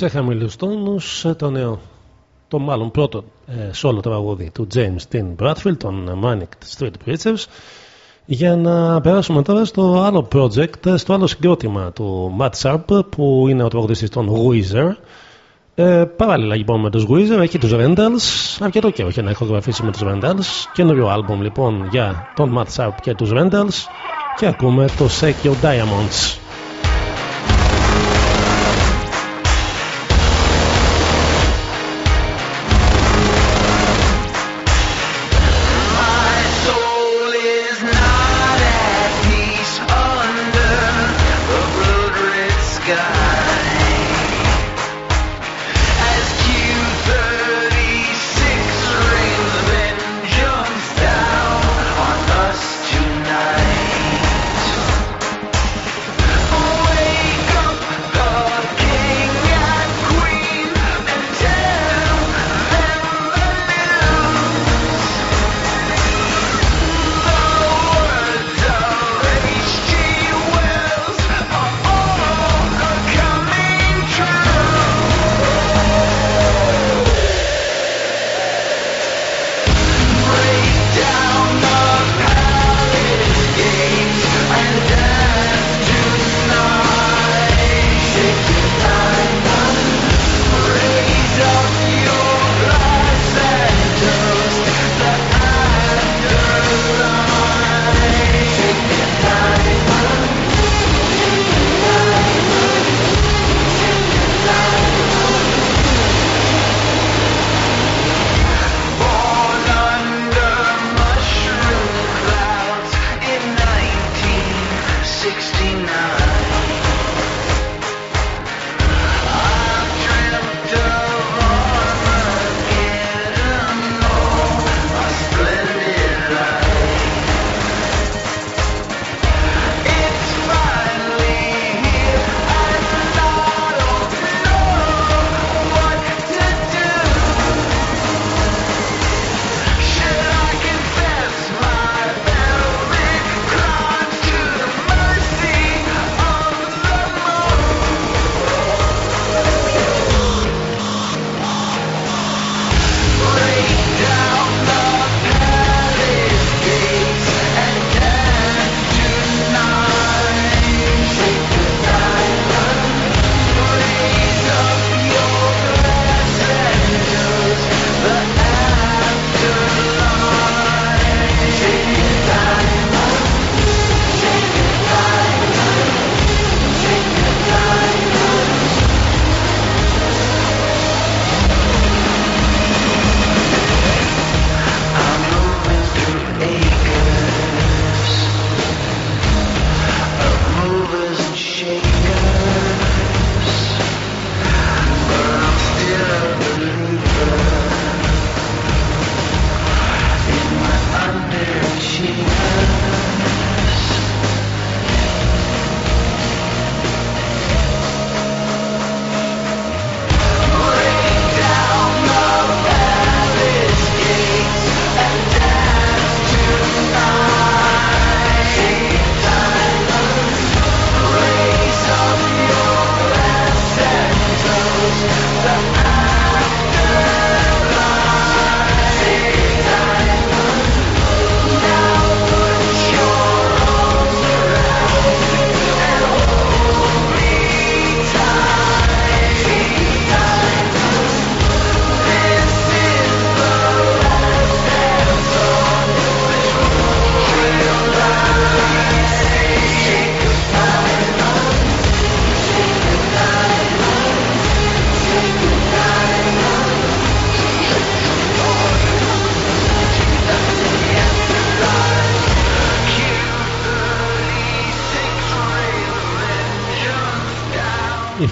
σε χαμηλούς τόνους ε, το νέο το μάλλον πρώτο ε, solo τραγούδι του James Dean Bradfield των Manic Street Preachers. Για να περάσουμε τώρα στο άλλο project, στο άλλο συγκρότημα του Matt Sharp που είναι ο τραγουδιστής των Weezer. Ε, παράλληλα λοιπόν με τους Weezer έχει τους Rendals αρκετό καιρό έχει να ηχογραφήσει με τους Rendals καινούριο άλμπουμ λοιπόν για τον Matt Sharp και τους Rendals και ακούμε το Shake Your Diamonds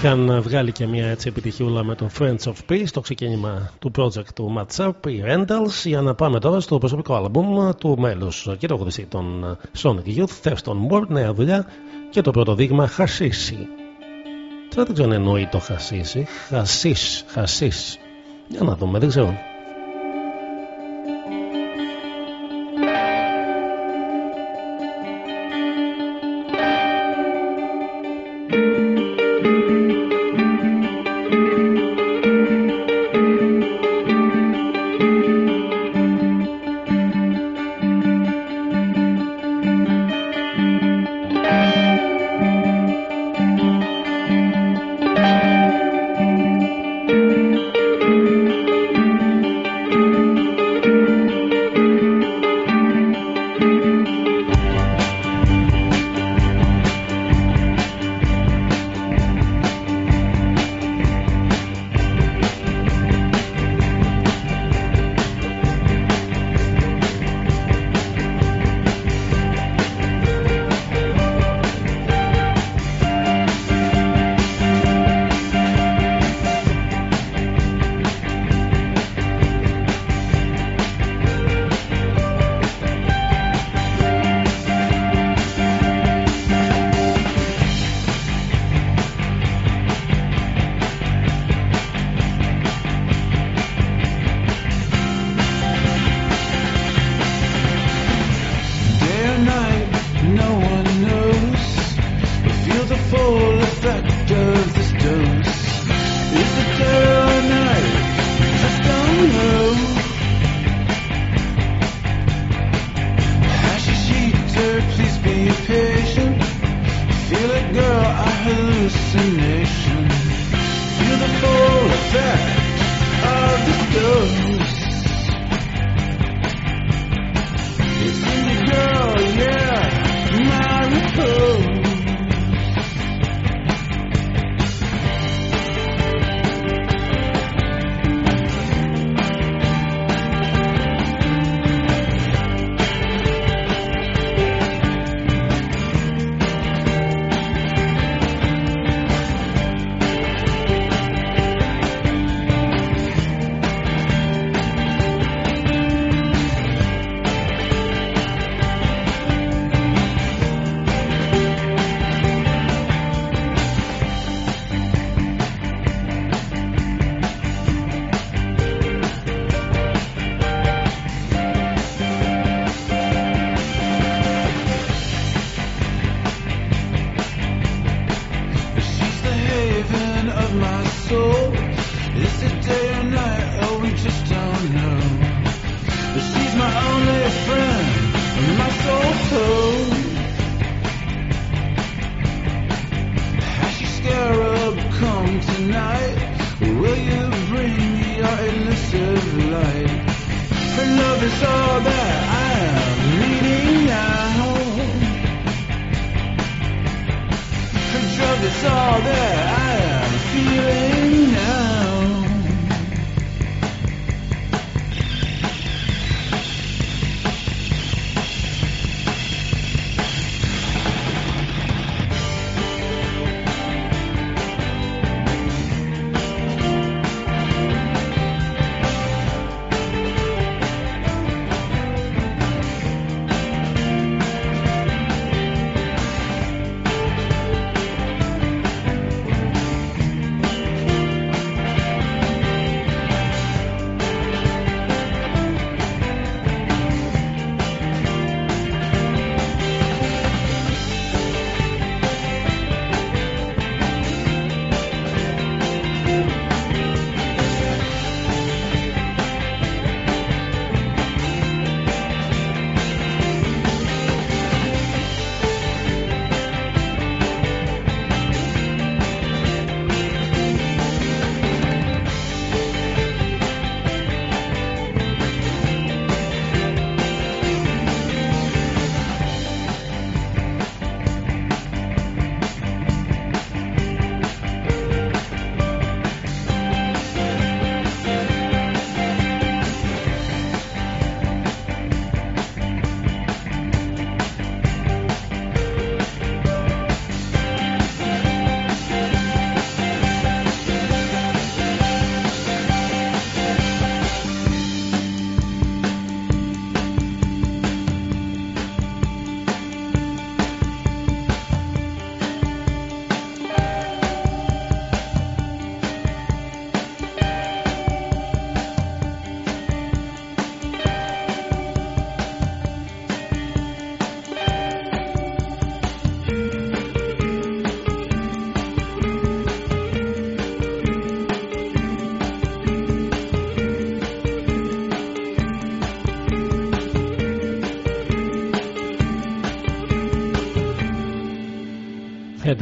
Είχαν βγάλει και μια έτσι επιτυχιούλα με τον Friends of Peace το ξεκίνημα του project του Matt Sharp, οι Rendals για να πάμε τώρα στο προσωπικό άλμπουμ του μέλους και το γνωστή των Sonic Youth Thurston Moore, νέα δουλειά και το πρώτο δείγμα Χασίσι τώρα δεν ξέρω αν εννοεί το Χασίσι Χασίς, Χασίς. Για να δούμε, δεν ξέρω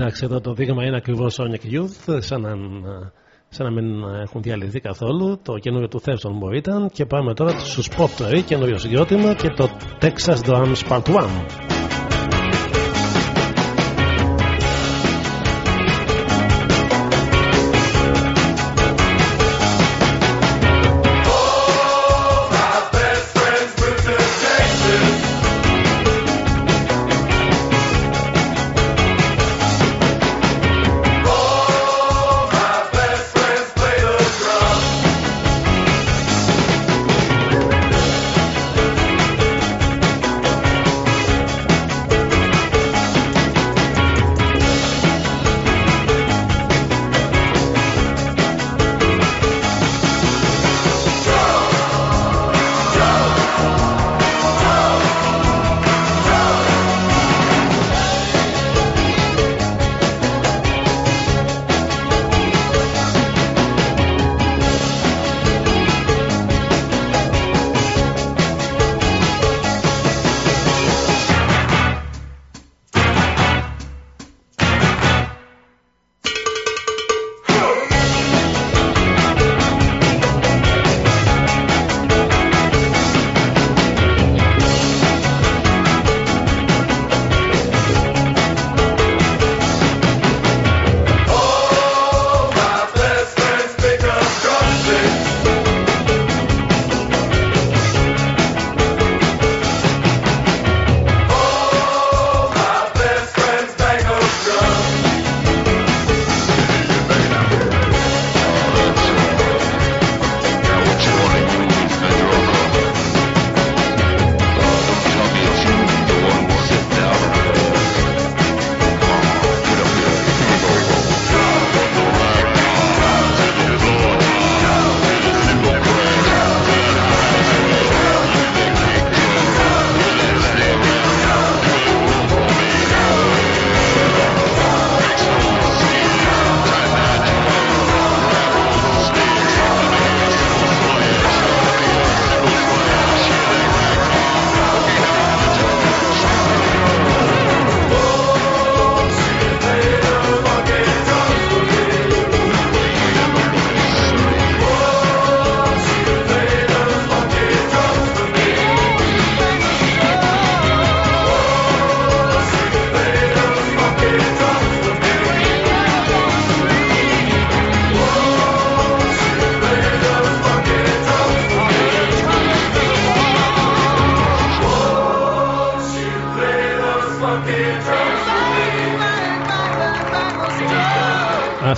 Εντάξει, εδώ το δείγμα είναι ακριβώς Sonic Youth, σαν να, σαν να μην έχουν διαλυθεί καθόλου. Το καινούριο του Thurston μου ήταν. Και πάμε τώρα στους Pop Toy, καινούριο συγκρότημα και το Texas Drums Part 1.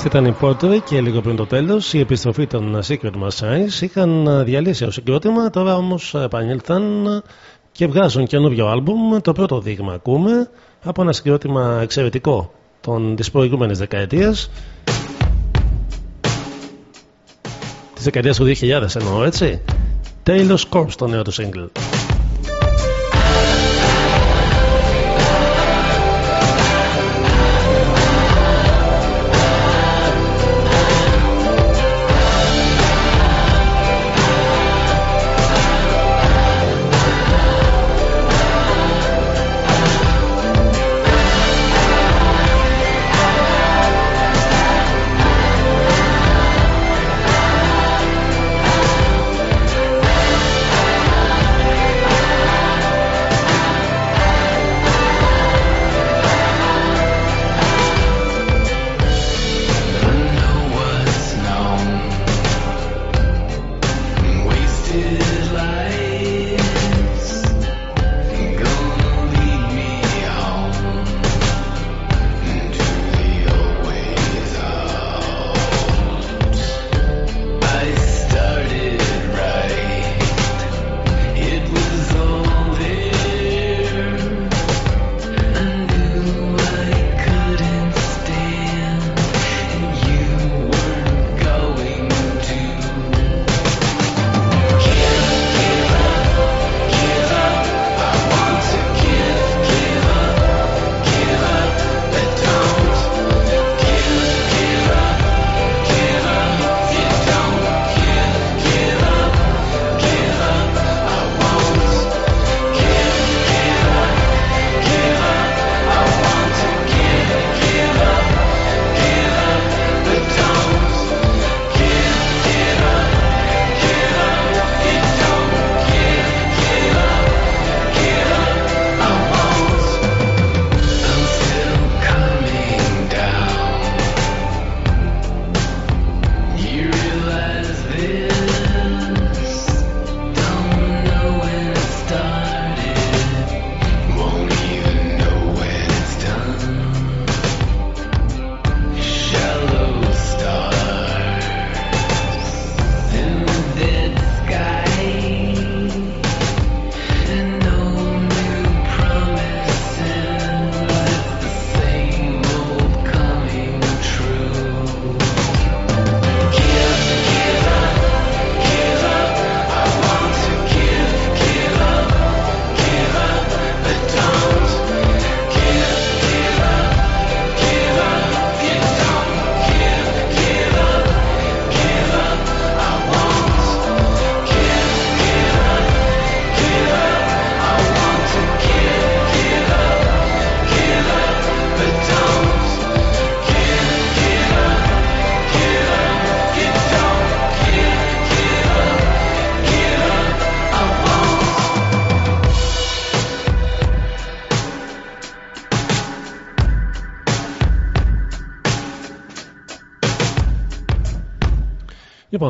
Ήταν η Porter και λίγο πριν το τέλος η επιστροφή των Secret Messiahs είχαν διαλύσει ως συγκρότημα, τώρα όμως επανήλθαν και βγάζουν καινούριο άλμπουμ. Το πρώτο δείγμα ακούμε από ένα συγκρότημα εξαιρετικό των, της προηγούμενης δεκαετίας. Της δεκαετίας του 2000 εννοώ έτσι. Taylor's Corpse το νέο του single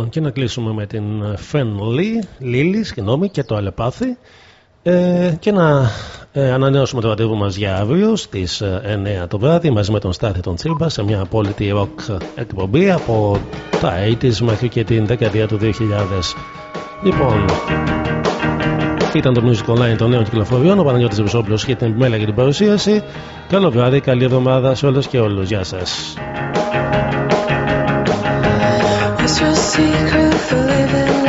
Λοιπόν, και να κλείσουμε με την Φεν Λίλη, συγγνώμη, και το Αλεπάθη. Ε, και να ε, ανανεώσουμε το ραντεβού μας για αύριο στις ε, 9 το βράδυ μαζί με τον Στάθη τον Τσίλμπα σε μια απόλυτη rock εκπομπή από τα 80s μέχρι και την δεκαετία του 2000. Λοιπόν, ήταν το Music Online των νέων κυκλοφοριών. Ο Παναγιώτης Βουσόπουλος και την επιμέλεια για την παρουσίαση. Καλό βράδυ, καλή εβδομάδα σε όλες και όλους. Γεια σας. Your secret for living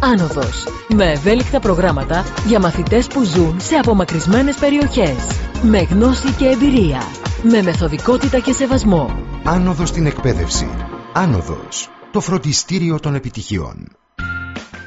Άνοδος. Με ευέλικτα προγράμματα για μαθητές που ζουν σε απομακρυσμένες περιοχές. Με γνώση και εμπειρία. Με μεθοδικότητα και σεβασμό. Άνοδος στην εκπαίδευση. Άνοδος. Το φροντιστήριο των επιτυχιών.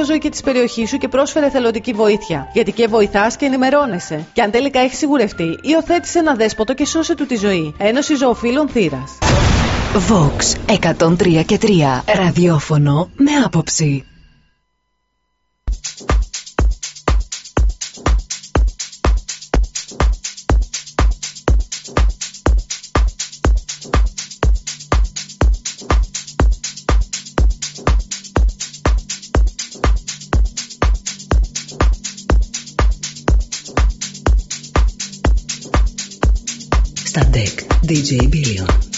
φιλοζωή και της περιοχής σου και πρόσφερε θελοντική βοήθεια. Γιατί και βοηθάς και ενημερώνεσαι. Και αν τελικά έχεις σιγουρευτεί, υιοθέτησε ένα δέσποτο και σώσε του τη ζωή. Ένωση Ζωοφύλων Θήρα. Vox 103 και 3 Ραδιόφωνο με άποψη DJ Billion